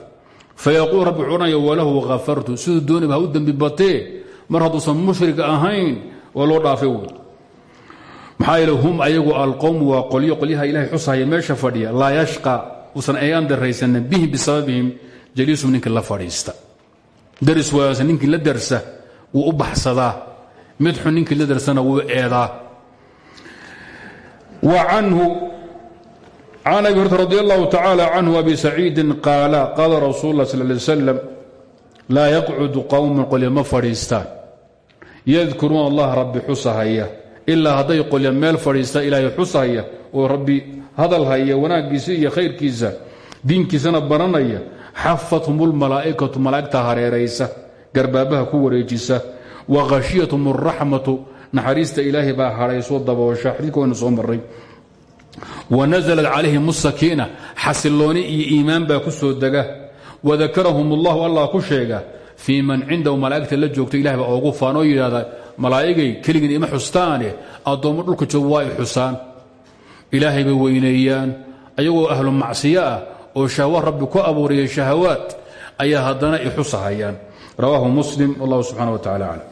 Fayaquul rabbi wuxuu walahu hafartu siduu dooniba u dembi batee? Mar hadduusan mushrik ahayn waa loo dhaafay wy maxaa yeele hum ayagu alqowmu waa qolyo qolyaha ilahay xusahaya meesha fadhiya laa yashqa usan ayaan daraysanin bihim bisababihim jaliisum ninkii la fadhiista. Daris waasa ninkii la darsa wuu u baxsadaa. Mid la darsana wuu eedaa. Wa canhu can abi hurata radi allahu abi saciidin qaala qaala rasuul lah sal lay slam laa yaqcudu qowmun qolya ma yadkuruuna allah rabbi xusahaya. Ilaa hadday qolya meel fadhiista ilaahay xusahaya. Oo rabbi hadal haya wanaaggiisa iyo khayrkiisa diinkiisana baranaya. Xafathum lmalaa'ikatu malaa'igta hareeraysa garbaabaha ku wareejisa. Wa khashiyathum araxmatu naxariista ilaahay baa hadhaysoo daboosha. Xadiidka waynu soo maray wanaزlat calayhim asakiina xasilooni iyo iimaan baa ku soo dega. Wadakarahum اllahu allah ku sheega fii man cindahu malaa'igta la joogto ilahay baa oogu faan oo yidhahda malaa'igay keligin ima xustaane addoommo dhulka jooga waa ay xusaan. Ilaahay bay weyneeyaan. Ayagoo ahlu macsiyo ah oo shahwa rabbi ku abuuraya shahawaat ayaa haddana i xusahayaan. Rawaahu muslim wallahu subxana wa tacala aclam